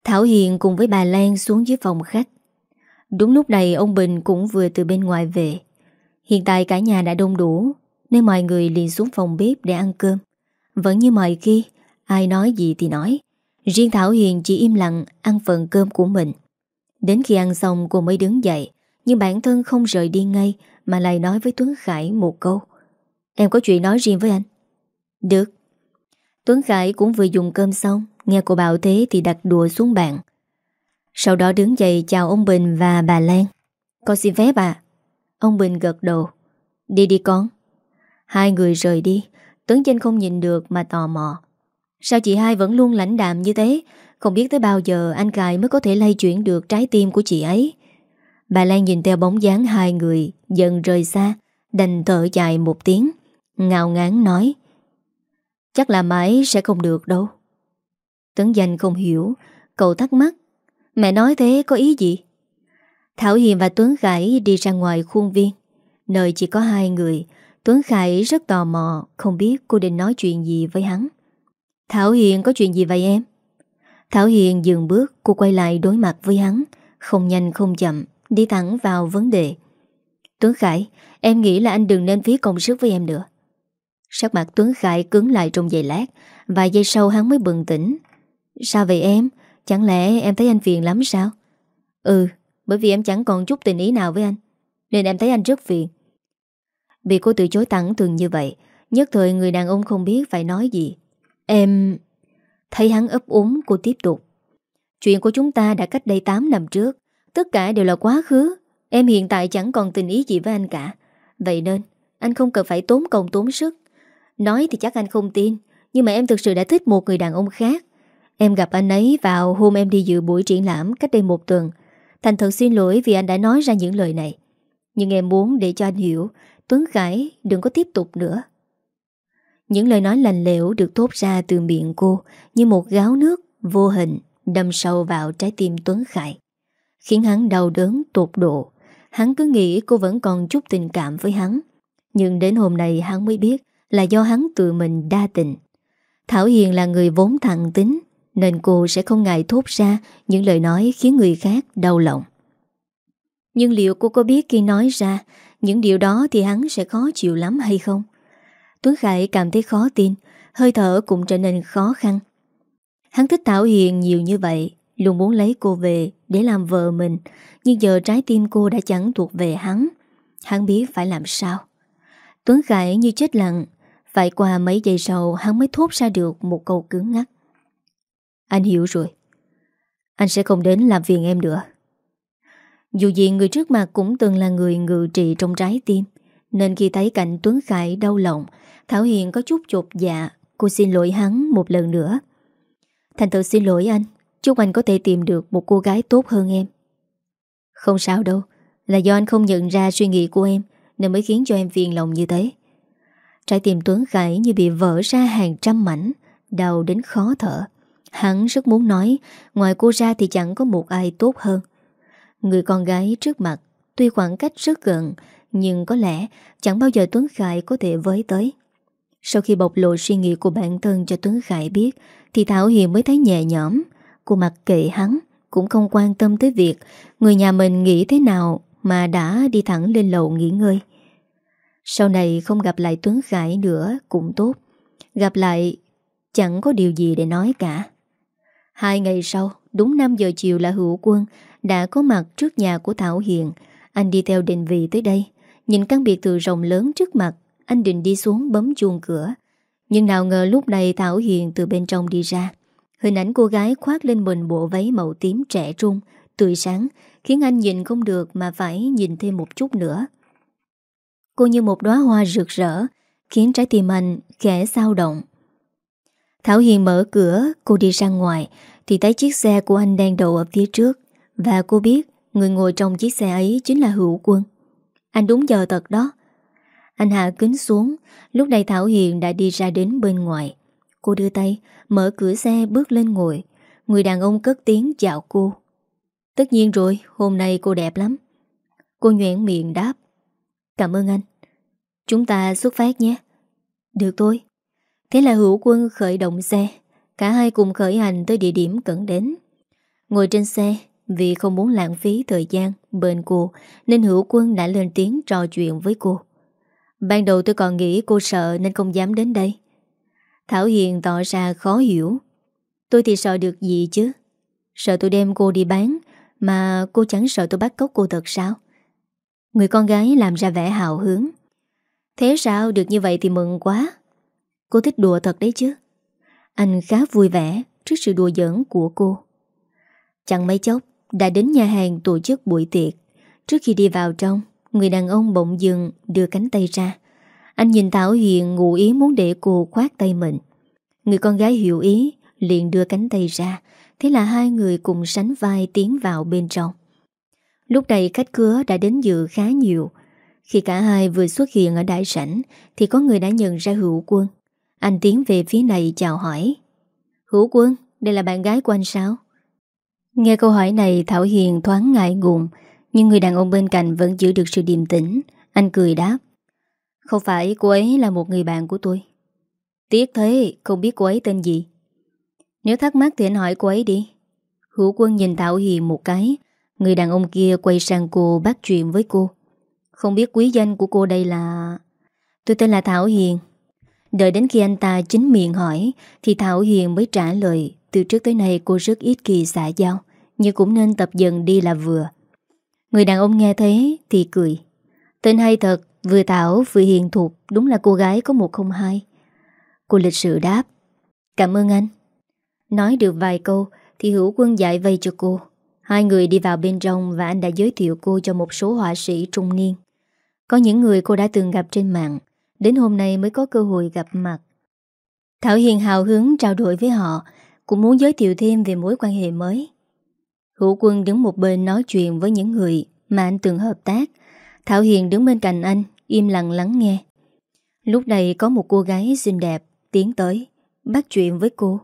Thảo Hiền cùng với bà Lan xuống dưới phòng khách. Đúng lúc này, ông Bình cũng vừa từ bên ngoài về. Hiện tại cả nhà đã đông đủ, Nên mọi người liền xuống phòng bếp để ăn cơm. Vẫn như mọi khi, Ai nói gì thì nói. Riêng Thảo Hiền chỉ im lặng ăn phần cơm của mình. Đến khi ăn xong, cô mới đứng dậy, Nhưng bản thân không rời đi ngay, Mà lại nói với Tuấn Khải một câu. Em có chuyện nói riêng với anh. Được. Tuấn Khải cũng vừa dùng cơm xong, Nghe cô bảo thế thì đặt đùa xuống bàn. Sau đó đứng dậy chào ông Bình và bà Lan. Con xin phép à Ông Bình gật đầu. Đi đi con. Hai người rời đi. Tuấn Chinh không nhìn được mà tò mò. Sao chị hai vẫn luôn lãnh đạm như thế? Không biết tới bao giờ anh Cài mới có thể lay chuyển được trái tim của chị ấy. Bà Lan nhìn theo bóng dáng hai người, Dần rời xa, Đành thở dài một tiếng Ngào ngán nói Chắc là mãi sẽ không được đâu. Tấn danh không hiểu, Cậu thắc mắc, Mẹ nói thế có ý gì? Thảo Hiền và Tuấn Khải đi ra ngoài khuôn viên. Nơi chỉ có hai người, Tuấn Khải rất tò mò, Không biết cô định nói chuyện gì với hắn. Thảo Hiền, có chuyện gì vậy em? Thảo Hiền dừng bước, Cô quay lại đối mặt với hắn, Không nhanh không chậm, Đi thẳng vào vấn đề. Tuấn Khải, Em nghĩ là anh đừng nên phí công sức với em nữa. Sắc mặt Tuấn Khải cứng lại trong giây lát, Vài giây sau hắn mới bừng tỉnh. Sao vậy em? Chẳng lẽ em thấy anh phiền lắm sao? Ừ Bởi vì em chẳng còn chút tình ý nào với anh, Nên em thấy anh rất phiền. Bị cô từ chối thẳng thường như vậy, Nhất thời người đàn ông không biết phải nói gì. Em... Thấy hắn ấp úng, cô tiếp tục. Chuyện của chúng ta đã cách đây 8 năm trước, Tất cả đều là quá khứ. Em hiện tại chẳng còn tình ý gì với anh cả. Vậy nên, anh không cần phải tốn công tốn sức. Nói thì chắc anh không tin, Nhưng mà em thực sự đã thích một người đàn ông khác Em gặp anh ấy vào hôm em đi dự buổi triển lãm cách đây một tuần Thành thật xin lỗi vì anh đã nói ra những lời này Nhưng em muốn để cho anh hiểu, Tuấn Khải đừng có tiếp tục nữa những lời nói lành lẽo được thốt ra từ miệng cô như một gáo nước vô hình đâm sâu vào trái tim Tuấn Khải. Khiến hắn đau đớn tột độ. Hắn cứ nghĩ cô vẫn còn chút tình cảm với hắn. Nhưng đến hôm nay hắn mới biết là do hắn tự mình đa tình. Thảo Hiền là người vốn thẳng tính, Nên cô sẽ không ngại thốt ra Những lời nói khiến người khác đau lòng. Nhưng liệu cô có biết khi nói ra, Những điều đó thì hắn sẽ khó chịu lắm hay không? Tuấn Khải cảm thấy khó tin, Hơi thở cũng trở nên khó khăn. Hắn thích Thảo Hiền nhiều như vậy, Luôn muốn lấy cô về để làm vợ mình, Nhưng giờ trái tim cô đã chẳng thuộc về hắn. Hắn biết phải làm sao. Tuấn Khải như chết lặng phải qua mấy giây sau, Hắn mới thốt ra được một câu cứng ngắt Anh hiểu rồi. Anh sẽ không đến làm phiền em nữa. Dù gì người trước mặt cũng từng là người ngự trị trong trái tim, Nên khi thấy cảnh Tuấn Khải đau lòng, Thảo Hiền có chút chột dạ Cô xin lỗi hắn một lần nữa. Thành tự xin lỗi anh, Chúc anh có thể tìm được một cô gái tốt hơn em. Không sao đâu, Là do anh không nhận ra suy nghĩ của em, Nên mới khiến cho em phiền lòng như thế. Trái tim Tuấn Khải như bị vỡ ra hàng trăm mảnh, Đau đến khó thở. Hắn rất muốn nói, Ngoài cô ra thì chẳng có một ai tốt hơn. Người con gái trước mặt Tuy khoảng cách rất gần, Nhưng có lẽ chẳng bao giờ Tuấn Khải có thể với tới. Sau khi bộc lộ suy nghĩ của bản thân cho Tuấn Khải biết, Thì Thảo Hiền mới thấy nhẹ nhõm. Cô mặc kệ hắn, Cũng không quan tâm tới việc Người nhà mình nghĩ thế nào Mà đã đi thẳng lên lầu nghỉ ngơi. Sau này không gặp lại Tuấn Khải nữa Cũng tốt. Gặp lại chẳng có điều gì để nói cả. Hai ngày sau Đúng 5 giờ chiều là hữu quân Đã có mặt trước nhà của Thảo Hiền. Anh đi theo định vị tới đây. Nhìn căn biệt thự rộng lớn trước mặt Anh định đi xuống bấm chuông cửa. Nhưng nào ngờ lúc này Thảo Hiền từ bên trong đi ra. Hình ảnh cô gái khoác lên mình bộ váy màu tím trẻ trung, tươi sáng, khiến anh nhìn không được mà phải nhìn thêm một chút nữa. Cô như một đóa hoa rực rỡ, khiến trái tim anh khẽ sao động. Thảo Hiền mở cửa, cô đi ra ngoài, thì thấy chiếc xe của anh đang đậu ở phía trước. Và cô biết người ngồi trong chiếc xe ấy chính là Hữu Quân. Anh đúng giờ thật đó. Anh hạ kính xuống, lúc này Thảo Hiền đã đi ra đến bên ngoài. Cô đưa tay, mở cửa xe bước lên ngồi. Người đàn ông cất tiếng chào cô. Tất nhiên rồi, hôm nay cô đẹp lắm. Cô nhoảng miệng đáp. Cảm ơn anh. Chúng ta xuất phát nhé. Được thôi. Thế là hữu quân khởi động xe. Cả hai cùng khởi hành tới địa điểm cần đến. Ngồi trên xe, vì không muốn lãng phí thời gian bên cô, nên hữu quân đã lên tiếng trò chuyện với cô. Ban đầu tôi còn nghĩ cô sợ nên không dám đến đây. Thảo Hiền tỏ ra khó hiểu Tôi thì sợ được gì chứ Sợ tôi đem cô đi bán Mà cô chẳng sợ tôi bắt cóc cô thật sao Người con gái làm ra vẻ hào hứng Thế sao được như vậy thì mừng quá Cô thích đùa thật đấy chứ Anh khá vui vẻ Trước sự đùa giỡn của cô Chẳng mấy chốc Đã đến nhà hàng tổ chức buổi tiệc Trước khi đi vào trong Người đàn ông bỗng dừng đưa cánh tay ra anh nhìn Thảo Hiền ngụ ý muốn để cô khoát tay mình. Người con gái hiểu ý, liền đưa cánh tay ra. Thế là hai người cùng sánh vai tiến vào bên trong. Lúc này khách cứa đã đến dự khá nhiều. Khi cả hai vừa xuất hiện ở đại sảnh thì có người đã nhận ra hữu quân. Anh tiến về phía này chào hỏi. Hữu quân, đây là bạn gái của anh sao? Nghe câu hỏi này Thảo Hiền thoáng ngại ngùng Nhưng người đàn ông bên cạnh vẫn giữ được sự điềm tĩnh Anh cười đáp không phải cô ấy là một người bạn của tôi Tiếc thế Không biết cô ấy tên gì Nếu thắc mắc thì anh hỏi cô ấy đi Hữu quân nhìn Thảo Hiền một cái Người đàn ông kia quay sang cô bắt chuyện với cô. Không biết quý danh của cô đây là Tôi tên là Thảo Hiền. Đợi đến khi anh ta chính miệng hỏi, Thì Thảo Hiền mới trả lời, Từ trước tới nay cô rất ít kỳ xã giao, Nhưng cũng nên tập dần đi là vừa. Người đàn ông nghe thế thì cười. Tên hay thật, Vừa Thảo, vừa hiền thuộc, Đúng là cô gái có một không hai. Cô lịch sự đáp, Cảm ơn anh. Nói được vài câu Thì hữu quân dạy vây cho cô. Hai người đi vào bên trong Và anh đã giới thiệu cô cho một số họa sĩ trung niên. Có những người cô đã từng gặp trên mạng, Đến hôm nay mới có cơ hội gặp mặt. Thảo Hiền hào hứng trao đổi với họ, Cũng muốn giới thiệu thêm về mối quan hệ mới. Hữu quân đứng một bên nói chuyện với những người Mà anh từng hợp tác. Thảo Hiền đứng bên cạnh anh, Im lặng lắng nghe. Lúc này có một cô gái xinh đẹp Tiến tới, Bắt chuyện với cô.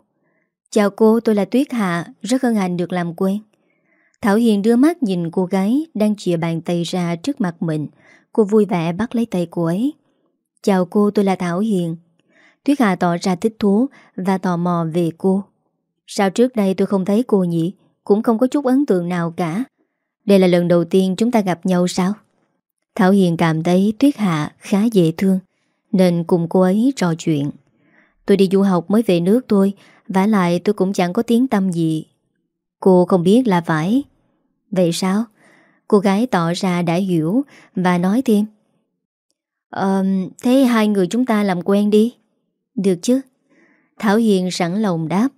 Chào cô, tôi là Tuyết Hạ, Rất hân hạnh được làm quen. Thảo Hiền đưa mắt nhìn cô gái Đang chìa bàn tay ra trước mặt mình. Cô vui vẻ bắt lấy tay cô ấy. Chào cô, tôi là Thảo Hiền. Tuyết Hà tỏ ra thích thú Và tò mò về cô. Sao trước đây tôi không thấy cô nhỉ? Cũng không có chút ấn tượng nào cả. Đây là lần đầu tiên chúng ta gặp nhau sao? Thảo Hiền cảm thấy Tuyết Hạ khá dễ thương, Nên cùng cô ấy trò chuyện. Tôi đi du học mới về nước tôi vả lại tôi cũng chẳng có tiếng tâm gì. Cô không biết là phải. Vậy sao? Cô gái tỏ ra đã hiểu Và nói thêm. Ờ, thế hai người chúng ta làm quen đi. Được chứ? Thảo Hiền sẵn lòng đáp.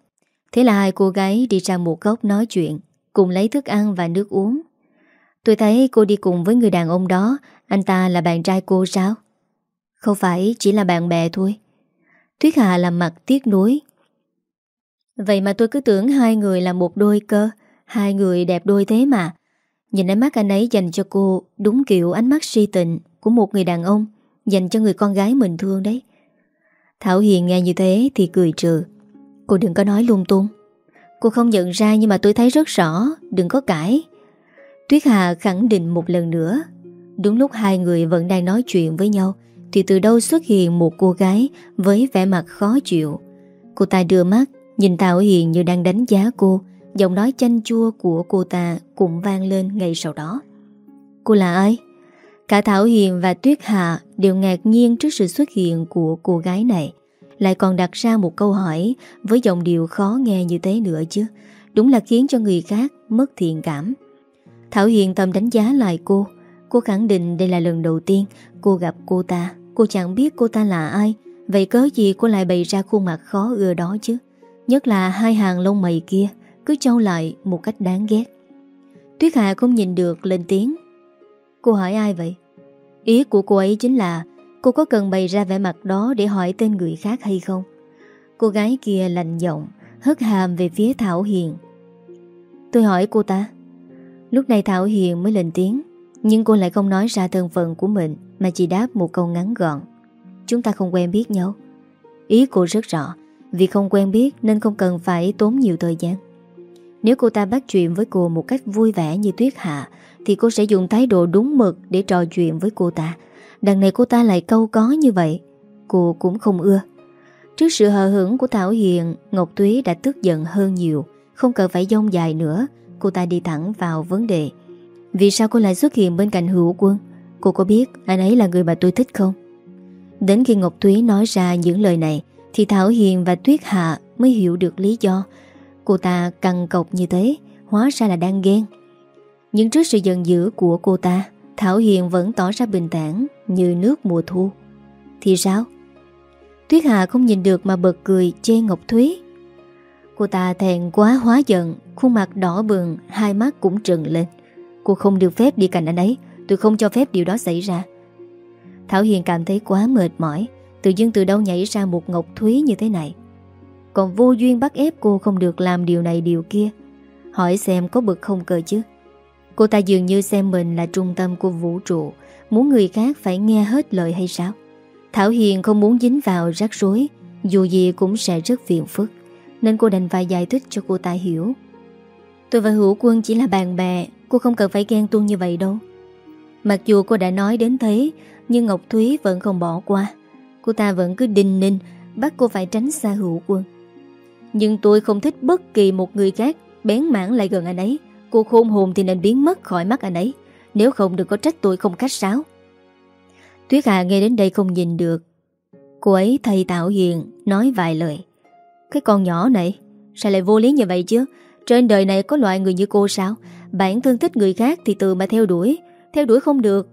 Thế là hai cô gái đi ra một góc nói chuyện Cùng lấy thức ăn và nước uống. Tôi thấy cô đi cùng với người đàn ông đó Anh ta là bạn trai cô sao? Không phải chỉ là bạn bè thôi. Thuyết Hà làm mặt tiếc nuối. Vậy mà tôi cứ tưởng hai người là một đôi cơ. Hai người đẹp đôi thế mà. Nhìn ánh mắt anh ấy dành cho cô Đúng kiểu ánh mắt si tình Của một người đàn ông, Dành cho người con gái mình thương đấy. Thảo Hiền nghe như thế thì cười trừ. Cô đừng có nói lung tung. Cô không nhận ra nhưng mà tôi thấy rất rõ, Đừng có cãi. Tuyết Hà khẳng định một lần nữa. Đúng lúc hai người vẫn đang nói chuyện với nhau, Thì từ đâu xuất hiện một cô gái Với vẻ mặt khó chịu. Cô ta đưa mắt, Nhìn Thảo Hiền như đang đánh giá cô. Giọng nói chanh chua của cô ta Cũng vang lên ngay sau đó. Cô là ai? Cả Thảo Hiền và Tuyết Hà Đều ngạc nhiên trước sự xuất hiện của cô gái này. Lại còn đặt ra một câu hỏi Với giọng điệu khó nghe như thế nữa chứ. Đúng là khiến cho người khác mất thiện cảm. Thảo Hiền tầm đánh giá lại cô. Cô khẳng định đây là lần đầu tiên Cô gặp cô ta. Cô chẳng biết cô ta là ai. Vậy cớ gì cô lại bày ra khuôn mặt khó ưa đó chứ? Nhất là hai hàng lông mày kia. Cứ trâu lại một cách đáng ghét. Tuyết hà không nhìn được lên tiếng. Cô hỏi ai vậy? Ý của cô ấy chính là Cô có cần bày ra vẻ mặt đó Để hỏi tên người khác hay không? Cô gái kia lạnh giọng, Hất hàm về phía Thảo Hiền. Tôi hỏi cô ta. Lúc này Thảo Hiền mới lên tiếng, Nhưng cô lại không nói ra thân phận của mình, Mà chỉ đáp một câu ngắn gọn. Chúng ta không quen biết nhau. Ý cô rất rõ, Vì không quen biết nên không cần phải tốn nhiều thời gian. Nếu cô ta bắt chuyện với cô một cách vui vẻ như tuyết hạ, Thì cô sẽ dùng thái độ đúng mực để trò chuyện với cô ta. Đằng này cô ta lại câu có như vậy. Cô cũng không ưa. Trước sự hờ hững của Thảo Hiền, Ngọc Túy đã tức giận hơn nhiều. Không cần phải dông dài nữa, Cô ta đi thẳng vào vấn đề. Vì sao cô lại xuất hiện bên cạnh hữu quân? Cô có biết anh ấy là người mà tôi thích không? Đến khi Ngọc Túy nói ra những lời này, Thì Thảo Hiền và Tuyết Hạ Mới hiểu được lý do. Cô ta căng cọc như thế, Hóa ra là đang ghen. Nhưng trước sự giận dữ của cô ta, Thảo Hiền vẫn tỏ ra bình tản Như nước mùa thu. Thì sao? Tuyết hà không nhìn được mà bật cười chê Ngọc Thúy. Cô ta thẹn quá hóa giận, Khuôn mặt đỏ bừng, Hai mắt cũng trừng lên. Cô không được phép đi cạnh anh ấy, Tôi không cho phép điều đó xảy ra. Thảo Hiền cảm thấy quá mệt mỏi, Tự dưng từ đâu nhảy ra một Ngọc Thúy như thế này. Còn vô duyên bắt ép cô không được làm điều này điều kia. Hỏi xem có bực không cờ chứ. Cô ta dường như xem mình là trung tâm của vũ trụ, Muốn người khác phải nghe hết lời hay sao? Thảo Hiền không muốn dính vào rắc rối, Dù gì cũng sẽ rất phiền phức, Nên cô đành phải giải thích cho cô ta hiểu. Tôi và Hữu Quân chỉ là bạn bè, Cô không cần phải ghen tuông như vậy đâu. Mặc dù cô đã nói đến thế, Nhưng Ngọc Thúy vẫn không bỏ qua. Cô ta vẫn cứ đinh ninh, Bắt cô phải tránh xa Hữu Quân. Nhưng tôi không thích bất kỳ một người khác. Bén mảng lại gần anh ấy. Cô khôn hồn thì nên biến mất khỏi mắt anh ấy. Nếu không đừng có trách tôi không khách sáo. Tuyết Hà nghe đến đây không nhìn được. Cô ấy thầy Tạo Hiền Nói vài lời. Cái con nhỏ này, Sao lại vô lý như vậy chứ? Trên đời này có loại người như cô sao? Bản thân thích người khác thì từ mà theo đuổi. Theo đuổi không được.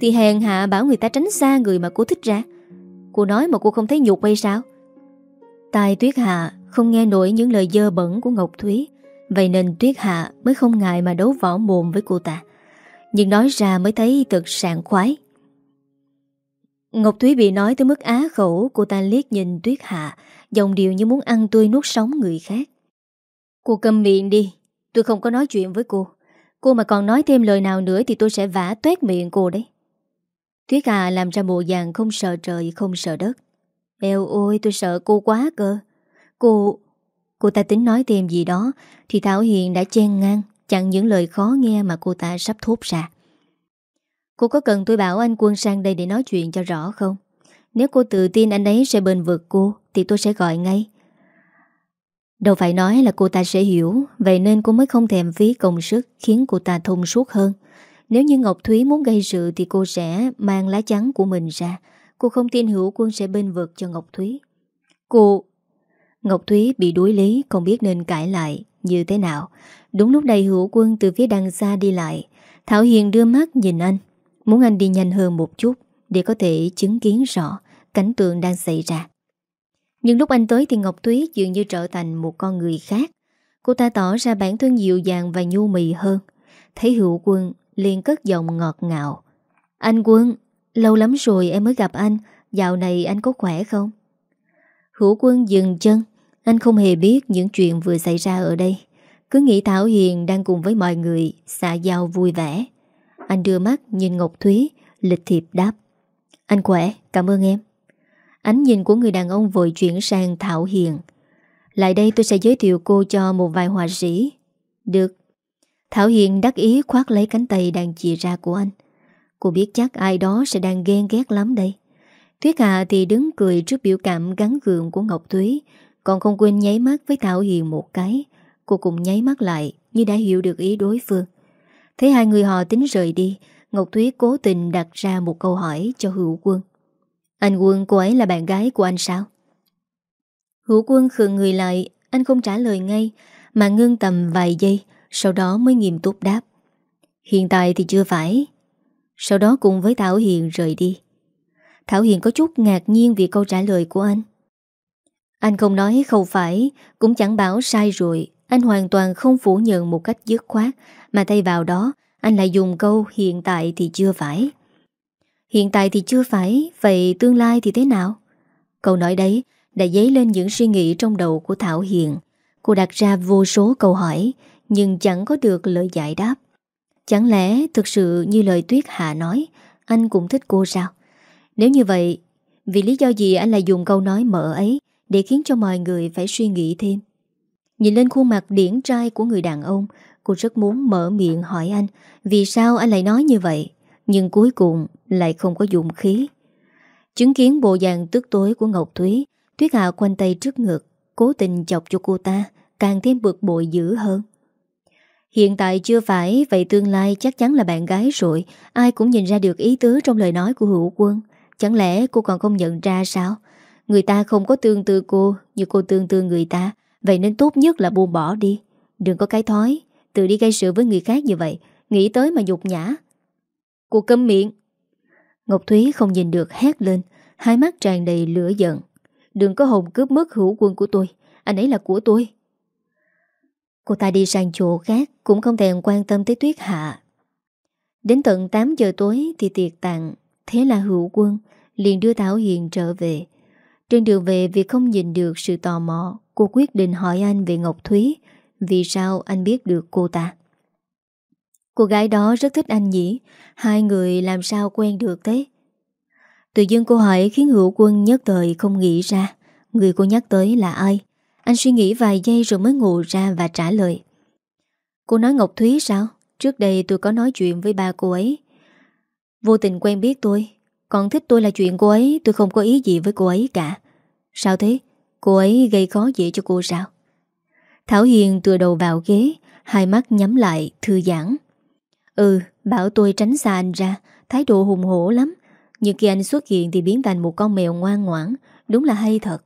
Thì hèn hạ bảo người ta tránh xa người mà cô thích ra. Cô nói mà cô không thấy nhục hay sao? Tài Tuyết Hà không nghe nổi những lời dơ bẩn của Ngọc Thúy. Vậy nên Tuyết Hạ mới không ngại mà đấu võ mồm với cô ta. Nhưng nói ra mới thấy thật sảng khoái. Ngọc Thúy bị nói tới mức á khẩu, Cô ta liếc nhìn Tuyết Hạ Dòng điều như muốn ăn tươi nuốt sống người khác. Cô cầm miệng đi, Tôi không có nói chuyện với cô. Cô mà còn nói thêm lời nào nữa Thì tôi sẽ vả tuét miệng cô đấy. Tuyết Hạ làm ra bộ dạng không sợ trời, Không sợ đất. Eo ôi tôi sợ cô quá cơ. Cô Cô ta tính nói thêm gì đó Thì Thảo Hiền đã chen ngang Chặn những lời khó nghe mà cô ta sắp thốt ra. Cô có cần tôi bảo anh Quân sang đây để nói chuyện cho rõ không? Nếu cô tự tin anh ấy sẽ bền vượt cô, Thì tôi sẽ gọi ngay. Đâu phải nói là cô ta sẽ hiểu, Vậy nên cô mới không thèm phí công sức Khiến cô ta thông suốt hơn. Nếu như Ngọc Thúy muốn gây sự Thì cô sẽ mang lá chắn của mình ra. Cô không tin hữu quân sẽ bên vực cho Ngọc Thúy. Cô Ngọc Thúy bị đuối lý, Không biết nên cãi lại như thế nào. Đúng lúc đây hữu quân từ phía đằng xa đi lại. Thảo Hiền đưa mắt nhìn anh. Muốn anh đi nhanh hơn một chút Để có thể chứng kiến rõ Cảnh tượng đang xảy ra. Nhưng lúc anh tới thì Ngọc Thúy dường như trở thành một con người khác. Cô ta tỏ ra bản thân dịu dàng và nhu mì hơn. Thấy hữu quân, liền cất giọng ngọt ngạo Anh quân, Lâu lắm rồi em mới gặp anh. Dạo này anh có khỏe không? Hữu quân dừng chân. Anh không hề biết những chuyện vừa xảy ra ở đây. Cứ nghĩ Thảo Hiền đang cùng với mọi người Xạ giao vui vẻ. Anh đưa mắt nhìn Ngọc Thúy Lịch thiệp đáp. Anh khỏe, cảm ơn em. Ánh nhìn của người đàn ông vội chuyển sang Thảo Hiền. Lại đây tôi sẽ giới thiệu cô cho một vài họa sĩ. Được. Thảo Hiền đắc ý khoát lấy cánh tay đang chìa ra của anh. Cô biết chắc ai đó sẽ đang ghen ghét lắm đây. Tuyết Hà thì đứng cười trước biểu cảm gắn gượng của Ngọc Thúy còn không quên nháy mắt với Thảo Hiền một cái. Cô cũng nháy mắt lại Như đã hiểu được ý đối phương. Thấy hai người họ tính rời đi, Ngọc Thúy cố tình đặt ra một câu hỏi cho Hữu Quân. Anh Quân, cô ấy là bạn gái của anh sao? Hữu Quân khựng người lại, Anh không trả lời ngay, Mà ngưng tầm vài giây, Sau đó mới nghiêm túc đáp. Hiện tại thì chưa phải. Sau đó cùng với Thảo Hiền rời đi. Thảo Hiền có chút ngạc nhiên vì câu trả lời của anh. Anh không nói không phải Cũng chẳng bảo sai rồi. Anh hoàn toàn không phủ nhận một cách dứt khoát Mà thay vào đó Anh lại dùng câu hiện tại thì chưa phải. Hiện tại thì chưa phải Vậy tương lai thì thế nào? Câu nói đấy đã dấy lên những suy nghĩ trong đầu của Thảo Hiền. Cô đặt ra vô số câu hỏi Nhưng chẳng có được lời giải đáp. Chẳng lẽ thực sự như lời Tuyết Hạ nói Anh cũng thích cô sao? Nếu như vậy, vì lý do gì anh lại dùng câu nói mở ấy? Để khiến cho mọi người phải suy nghĩ thêm? Nhìn lên khuôn mặt điển trai của người đàn ông, cô rất muốn mở miệng hỏi anh vì sao anh lại nói như vậy, nhưng cuối cùng lại không có dụng khí. Chứng kiến bộ dạng tức tối của Ngọc Thúy, Tuyết Hạ quanh tay trước ngực, cố tình chọc cho cô ta, càng thêm bực bội dữ hơn. Hiện tại chưa phải, vậy tương lai chắc chắn là bạn gái rồi, ai cũng nhìn ra được ý tứ trong lời nói của hữu quân. Chẳng lẽ cô còn không nhận ra sao Người ta không có tương tư cô, Như cô tương tư người ta. Vậy nên tốt nhất là buông bỏ đi. Đừng có cái thói, Tự đi gây sự với người khác như vậy. Nghĩ tới mà nhục nhã. Cô câm miệng. Ngọc Thúy không nhìn được, hét lên. Hai mắt tràn đầy lửa giận. Đừng có hồn cướp mất hữu quân của tôi. Anh ấy là của tôi. Cô ta đi sang chỗ khác, Cũng không thèm quan tâm tới tuyết hạ. Đến tận 8 giờ tối Thì tiệc tặng, Thế là hữu quân liền đưa Thảo Hiền trở về. Trên đường về vì không nhìn được sự tò mò, cô quyết định hỏi anh về Ngọc Thúy, vì sao anh biết được cô ta. Cô gái đó rất thích anh nhỉ, hai người làm sao quen được thế? Tự dưng cô hỏi khiến hữu quân nhất thời không nghĩ ra, người cô nhắc tới là ai. Anh suy nghĩ vài giây rồi mới ngủ ra và trả lời. Cô nói Ngọc Thúy sao? Trước đây tôi có nói chuyện với ba cô ấy Vô tình quen biết tôi Còn thích tôi là chuyện cô ấy Tôi không có ý gì với cô ấy cả Sao thế? Cô ấy gây khó dễ cho cô sao? Thảo Hiền tựa đầu vào ghế, Hai mắt nhắm lại, thư giãn. Ừ Bảo tôi tránh xa anh ra, Thái độ hùng hổ lắm. Nhưng khi anh xuất hiện thì biến thành một con mèo ngoan ngoãn, Đúng là hay thật.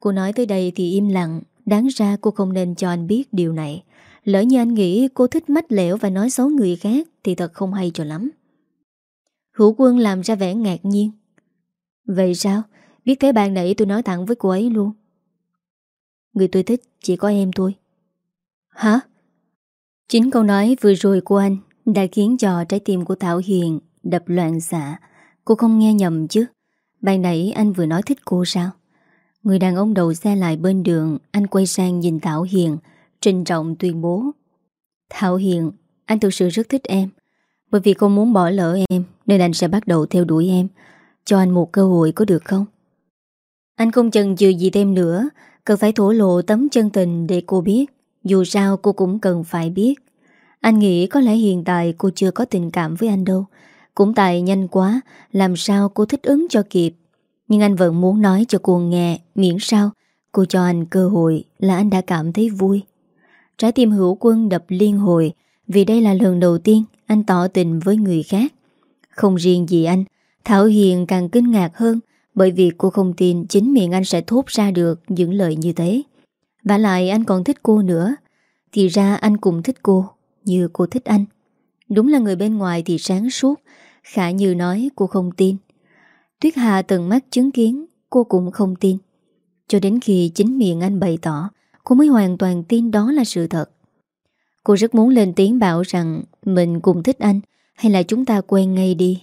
Cô nói tới đây thì im lặng, Đáng ra cô không nên cho anh biết điều này. Lỡ như anh nghĩ cô thích mách lẻo và nói xấu người khác Thì thật không hay cho lắm. Hữu quân làm ra vẻ ngạc nhiên. Vậy sao? Biết thế bạn nãy tôi nói thẳng với cô ấy luôn. Người tôi thích chỉ có em thôi. Hả? Chính câu nói vừa rồi của anh Đã khiến cho trái tim của Thảo Hiền Đập loạn xạ. Cô không nghe nhầm chứ? Bạn nãy anh vừa nói thích cô sao? Người đàn ông đầu xe lại bên đường, Anh quay sang nhìn Thảo Hiền Trình trọng tuyên bố. Thảo Hiền, Anh thực sự rất thích em. Bởi vì không muốn bỏ lỡ em, Nên anh sẽ bắt đầu theo đuổi em. Cho anh một cơ hội có được không? Anh không chần chừ gì thêm nữa, Cần phải thổ lộ tấm chân tình để cô biết, Dù sao cô cũng cần phải biết. Anh nghĩ có lẽ hiện tại cô chưa có tình cảm với anh đâu. Cũng tại nhanh quá, Làm sao cô thích ứng cho kịp. Nhưng anh vẫn muốn nói cho cô nghe, Miễn sao cô cho anh cơ hội Là anh đã cảm thấy vui. Trái tim hữu quân đập liên hồi, Vì đây là lần đầu tiên Anh tỏ tình với người khác. Không riêng gì anh, Thảo Hiền càng kinh ngạc hơn bởi vì cô không tin chính miệng anh sẽ thốt ra được Những lời như thế. Và lại anh còn thích cô nữa. Thì ra anh cũng thích cô, Như cô thích anh. Đúng là người bên ngoài thì sáng suốt, Khả Như nói cô không tin. Tuyết Hà từng mắt chứng kiến, Cô cũng không tin. Cho đến khi chính miệng anh bày tỏ, Cô mới hoàn toàn tin đó là sự thật. Cô rất muốn lên tiếng bảo rằng Mình cùng thích anh, Hay là chúng ta quen ngay đi?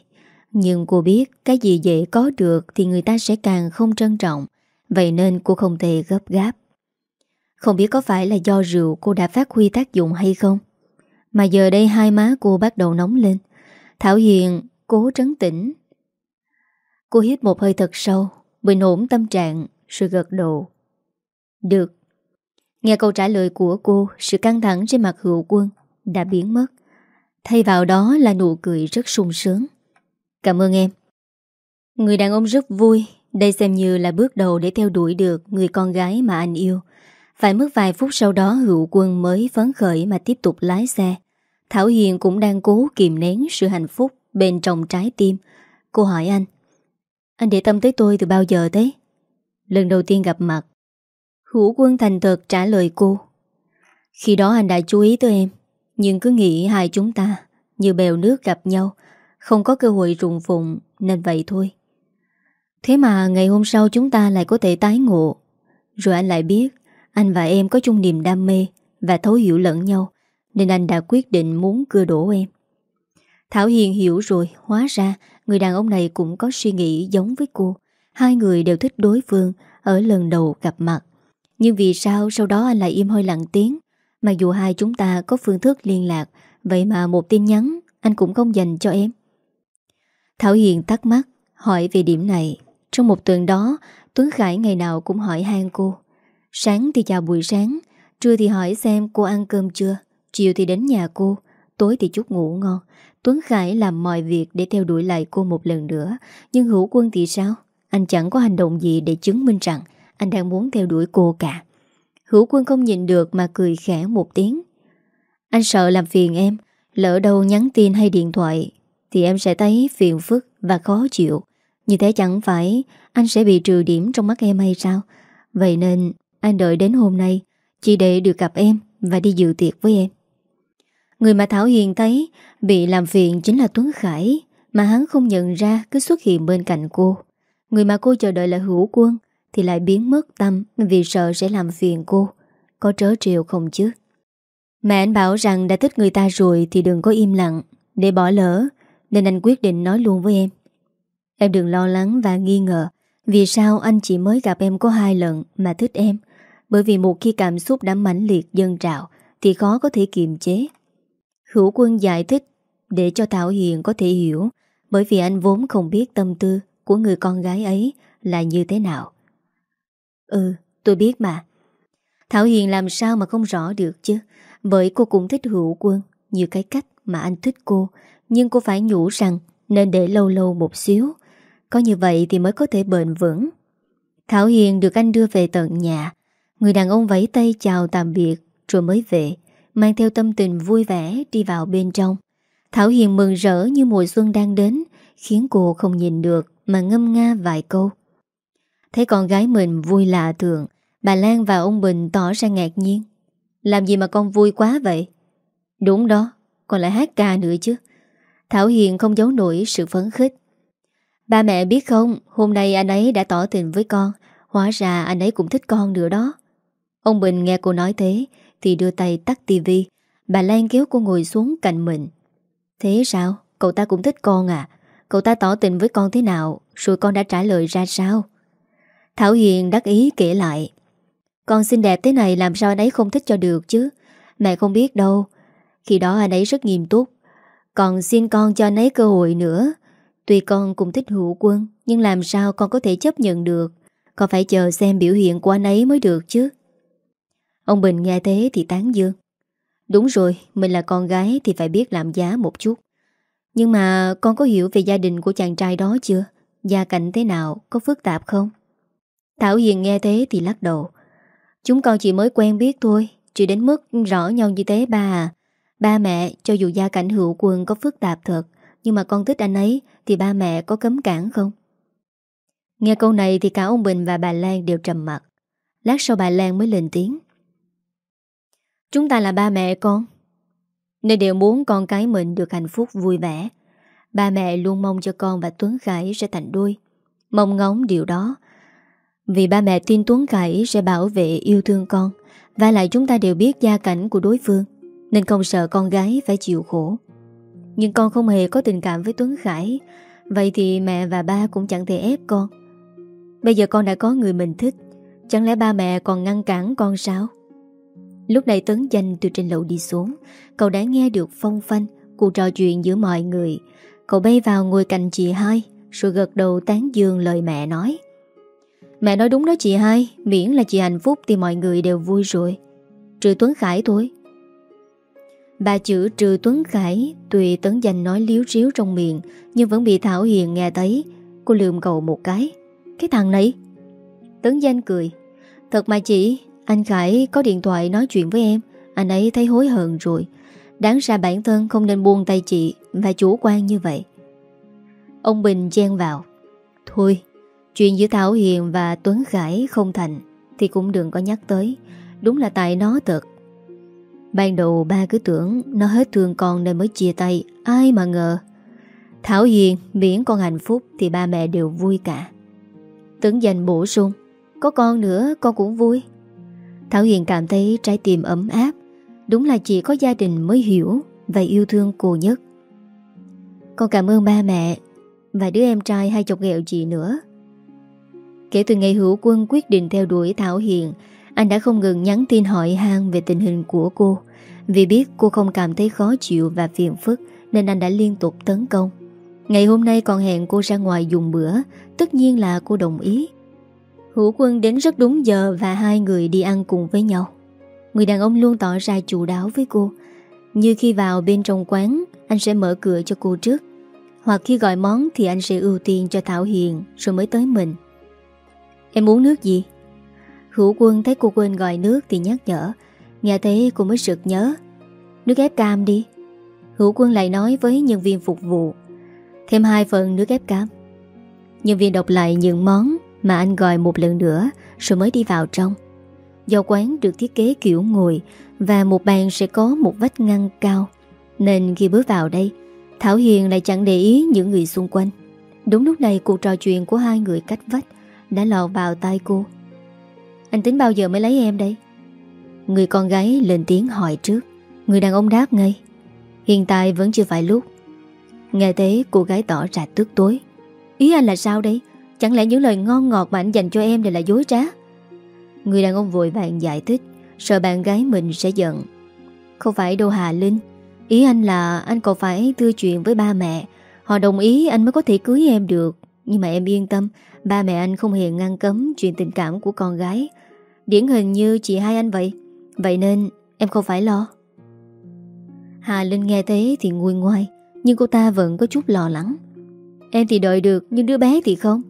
Nhưng cô biết cái gì dễ có được Thì người ta sẽ càng không trân trọng. Vậy nên cô không thể gấp gáp. Không biết có phải là do rượu cô đã phát huy tác dụng hay không. Mà giờ đây hai má cô bắt đầu nóng lên. Thảo Hiền cố trấn tĩnh. Cô hít một hơi thật sâu, Bình ổn tâm trạng, Rồi gật đầu. Được. Nghe câu trả lời của cô, Sự căng thẳng trên mặt hữu quân Đã biến mất. Thay vào đó là nụ cười rất sung sướng. Cảm ơn em. Người đàn ông rất vui, Đây xem như là bước đầu để theo đuổi được Người con gái mà anh yêu. Phải mất vài phút sau đó, hữu quân mới phấn khởi Mà tiếp tục lái xe. Thảo Hiền cũng đang cố kìm nén sự hạnh phúc Bên trong trái tim. Cô hỏi anh Anh để tâm tới tôi từ bao giờ thế? Lần đầu tiên gặp mặt, Hữu quân thành thật trả lời cô, Khi đó anh đã chú ý tới em, Nhưng cứ nghĩ hai chúng ta Như bèo nước gặp nhau không có cơ hội rụng phụng, Nên vậy thôi. Thế mà ngày hôm sau chúng ta lại có thể tái ngộ. Rồi anh lại biết, Anh và em có chung niềm đam mê Và thấu hiểu lẫn nhau, Nên anh đã quyết định muốn cưa đổ em. Thảo Hiền hiểu rồi, Hóa ra người đàn ông này cũng có suy nghĩ giống với cô. Hai người đều thích đối phương Ở lần đầu gặp mặt. Nhưng vì sao sau đó anh lại im hơi lặng tiếng? Mặc dù hai chúng ta có phương thức liên lạc, Vậy mà một tin nhắn Anh cũng không dành cho em. Thảo Hiền thắc mắc, Hỏi về điểm này. Trong một tuần đó, Tuấn Khải ngày nào cũng hỏi han cô. Sáng thì chào buổi sáng, Trưa thì hỏi xem cô ăn cơm chưa, Chiều thì đến nhà cô, Tối thì chút ngủ ngon. Tuấn Khải làm mọi việc để theo đuổi lại cô một lần nữa. Nhưng hữu quân thì sao? Anh chẳng có hành động gì để chứng minh rằng anh đang muốn theo đuổi cô cả. Hữu quân không nhìn được mà cười khẽ một tiếng. Anh sợ làm phiền em, Lỡ đâu nhắn tin hay điện thoại. Thì em sẽ thấy phiền phức và khó chịu. Như thế chẳng phải Anh sẽ bị trừ điểm trong mắt em hay sao? Vậy nên anh đợi đến hôm nay Chỉ để được gặp em Và đi dự tiệc với em. Người mà Thảo Hiền thấy Bị làm phiền chính là Tuấn Khải Mà hắn không nhận ra cứ xuất hiện bên cạnh cô. Người mà cô chờ đợi là Hữu Quân thì lại biến mất tâm vì sợ sẽ làm phiền cô. Có trớ triều không chứ? Mẹ anh bảo rằng đã thích người ta rồi thì đừng có im lặng, để bỏ lỡ, nên anh quyết định nói luôn với em. Em đừng lo lắng và nghi ngờ, vì sao anh chỉ mới gặp em có hai lần mà thích em, bởi vì một khi cảm xúc đã mãnh liệt dân trào thì khó có thể kiềm chế. Hữu quân giải thích để cho Thảo Hiền có thể hiểu, bởi vì anh vốn không biết tâm tư của người con gái ấy là như thế nào. Ừ, tôi biết mà. Thảo Hiền làm sao mà không rõ được chứ, bởi cô cũng thích hữu quân, như cái cách mà anh thích cô, nhưng cô phải nhủ rằng nên để lâu lâu một xíu, có như vậy thì mới có thể bền vững. Thảo Hiền được anh đưa về tận nhà, người đàn ông vẫy tay chào tạm biệt rồi mới về, mang theo tâm tình vui vẻ đi vào bên trong. Thảo Hiền mừng rỡ như mùa xuân đang đến, khiến cô không nhìn được mà ngâm nga vài câu. Thấy con gái mình vui lạ thường Bà Lan và ông Bình tỏ ra ngạc nhiên Làm gì mà con vui quá vậy Đúng đó Còn lại hát ca nữa chứ Thảo Hiền không giấu nổi sự phấn khích Ba mẹ biết không, Hôm nay anh ấy đã tỏ tình với con, Hóa ra anh ấy cũng thích con nữa đó Ông Bình nghe cô nói thế, Thì đưa tay tắt tivi Bà Lan kéo cô ngồi xuống cạnh mình Thế sao? Cậu ta cũng thích con à? Cậu ta tỏ tình với con thế nào? Rồi con đã trả lời ra sao? Thảo Hiền đắc ý kể lại Con xinh đẹp thế này làm sao anh ấy không thích cho được chứ Mẹ không biết đâu Khi đó anh ấy rất nghiêm túc còn xin con cho nấy cơ hội nữa. Tuy con cũng thích hữu quân, Nhưng làm sao con có thể chấp nhận được? Con phải chờ xem biểu hiện của anh ấy mới được chứ. Ông Bình nghe thế thì tán dương. Đúng rồi, Mình là con gái thì phải biết làm giá một chút. Nhưng mà con có hiểu về gia đình của chàng trai đó chưa? Gia cảnh thế nào? Có phức tạp không? Thảo Hiền nghe thế thì lắc đầu. Chúng con chỉ mới quen biết thôi Chưa đến mức rõ nhau như thế ba à. Ba mẹ, cho dù gia cảnh hữu quân có phức tạp thật, Nhưng mà con thích anh ấy Thì ba mẹ có cấm cản không? Nghe câu này thì cả ông Bình và bà Lan đều trầm mặt. Lát sau bà Lan mới lên tiếng. Chúng ta là ba mẹ con. Nên đều muốn con cái mình được hạnh phúc vui vẻ. Ba mẹ luôn mong cho con và Tuấn Khải sẽ thành đôi. Mong ngóng điều đó. Vì ba mẹ tin Tuấn Khải sẽ bảo vệ yêu thương con, Và lại chúng ta đều biết gia cảnh của đối phương. Nên không sợ con gái phải chịu khổ. Nhưng con không hề có tình cảm với Tuấn Khải. Vậy thì mẹ và ba cũng chẳng thể ép con. Bây giờ con đã có người mình thích. Chẳng lẽ ba mẹ còn ngăn cản con sao? Lúc này Tấn Danh từ trên lầu đi xuống. Cậu đã nghe được phong phanh Cuộc trò chuyện giữa mọi người. Cậu bay vào ngồi cạnh chị hai, Rồi gật đầu tán dương lời mẹ nói. Mẹ nói đúng đó chị hai, Miễn là chị hạnh phúc thì mọi người đều vui rồi. Trừ Tuấn Khải thôi. Bà chữ trừ Tuấn Khải, Tùy Tấn Danh nói liếu ríu trong miệng, Nhưng vẫn bị Thảo Hiền nghe thấy. Cô lườm cậu một cái. Cái thằng này. Tấn Danh cười. Thật mà chị, Anh Khải có điện thoại nói chuyện với em. Anh ấy thấy hối hận rồi. Đáng ra bản thân không nên buông tay chị Và chủ quan như vậy. Ông Bình chen vào. Thôi, Chuyện giữa Thảo Hiền và Tuấn Khải không thành Thì cũng đừng có nhắc tới. Đúng là tại nó thật. Ban đầu ba cứ tưởng Nó hết thương con nên mới chia tay, Ai mà ngờ. Thảo Hiền, miễn con hạnh phúc Thì ba mẹ đều vui cả. Tấn dành bổ sung, Có con nữa con cũng vui. Thảo Hiền cảm thấy trái tim ấm áp, Đúng là chỉ có gia đình mới hiểu Và yêu thương cô nhất. Con cảm ơn ba mẹ Và đứa em trai hai chọc ghẹo chị nữa. Kể từ ngày hữu quân quyết định theo đuổi Thảo Hiền anh đã không ngừng nhắn tin hỏi han về tình hình của cô. Vì biết cô không cảm thấy khó chịu và phiền phức, Nên anh đã liên tục tấn công. Ngày hôm nay còn hẹn cô ra ngoài dùng bữa, Tất nhiên là cô đồng ý. Hữu quân đến rất đúng giờ Và hai người đi ăn cùng với nhau. Người đàn ông luôn tỏ ra chủ đáo với cô. Như khi vào bên trong quán, Anh sẽ mở cửa cho cô trước. Hoặc khi gọi món thì anh sẽ ưu tiên cho Thảo Hiền, Rồi mới tới mình. Em uống nước gì? Hữu quân thấy cô quên gọi nước thì nhắc nhở. Nghe thế cô mới sực nhớ. Nước ép cam đi. Hữu quân lại nói với nhân viên phục vụ. Thêm hai phần nước ép cam. Nhân viên đọc lại những món Mà anh gọi một lần nữa, Rồi mới đi vào trong. Do quán được thiết kế kiểu ngồi Và một bàn sẽ có một vách ngăn cao, Nên khi bước vào đây, Thảo Hiền lại chẳng để ý những người xung quanh. Đúng lúc này cuộc trò chuyện của hai người cách vách Đã lọt vào tai cô. Anh tính bao giờ mới lấy em đây? Người con gái lên tiếng hỏi trước. Người đàn ông đáp ngay. Hiện tại vẫn chưa phải lúc. Nghe thế, cô gái tỏ ra tức tối. Ý anh là sao đây? Chẳng lẽ những lời ngon ngọt mà anh dành cho em đều là dối trá? Người đàn ông vội vàng giải thích. Sợ bạn gái mình sẽ giận. Không phải đâu Hà Linh. Ý anh là anh còn phải thư chuyện với ba mẹ. Họ đồng ý anh mới có thể cưới em được. Nhưng mà em yên tâm, Ba mẹ anh không hề ngăn cấm chuyện tình cảm của con gái. Điển hình như chị hai anh vậy. Vậy nên em không phải lo. Hà Linh nghe thế thì nguôi ngoai, Nhưng cô ta vẫn có chút lo lắng. Em thì đợi được, Nhưng đứa bé thì không?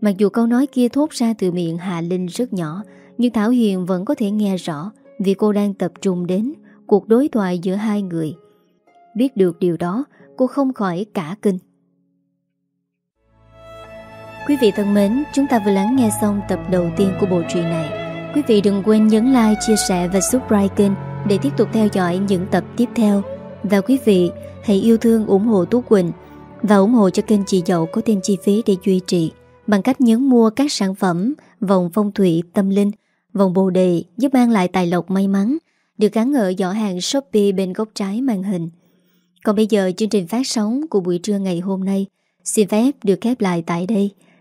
Mặc dù câu nói kia thốt ra từ miệng Hà Linh rất nhỏ, Nhưng Thảo Hiền vẫn có thể nghe rõ Vì cô đang tập trung đến Cuộc đối thoại giữa hai người. Biết được điều đó, Cô không khỏi cả kinh. Quý vị thân mến Chúng ta vừa lắng nghe xong tập đầu tiên của bộ truyện này Quý vị đừng quên nhấn like, chia sẻ và subscribe kênh Để tiếp tục theo dõi những tập tiếp theo Và quý vị hãy yêu thương ủng hộ Tú Quỳnh Và ủng hộ cho kênh chị Dậu có thêm chi phí để duy trì bằng cách nhấn mua các sản phẩm vòng phong thủy tâm linh, vòng bồ đề giúp mang lại tài lộc may mắn, được gắn ở giỏ hàng Shopee bên góc trái màn hình. Còn bây giờ chương trình phát sóng của buổi trưa ngày hôm nay xin phép được khép lại tại đây.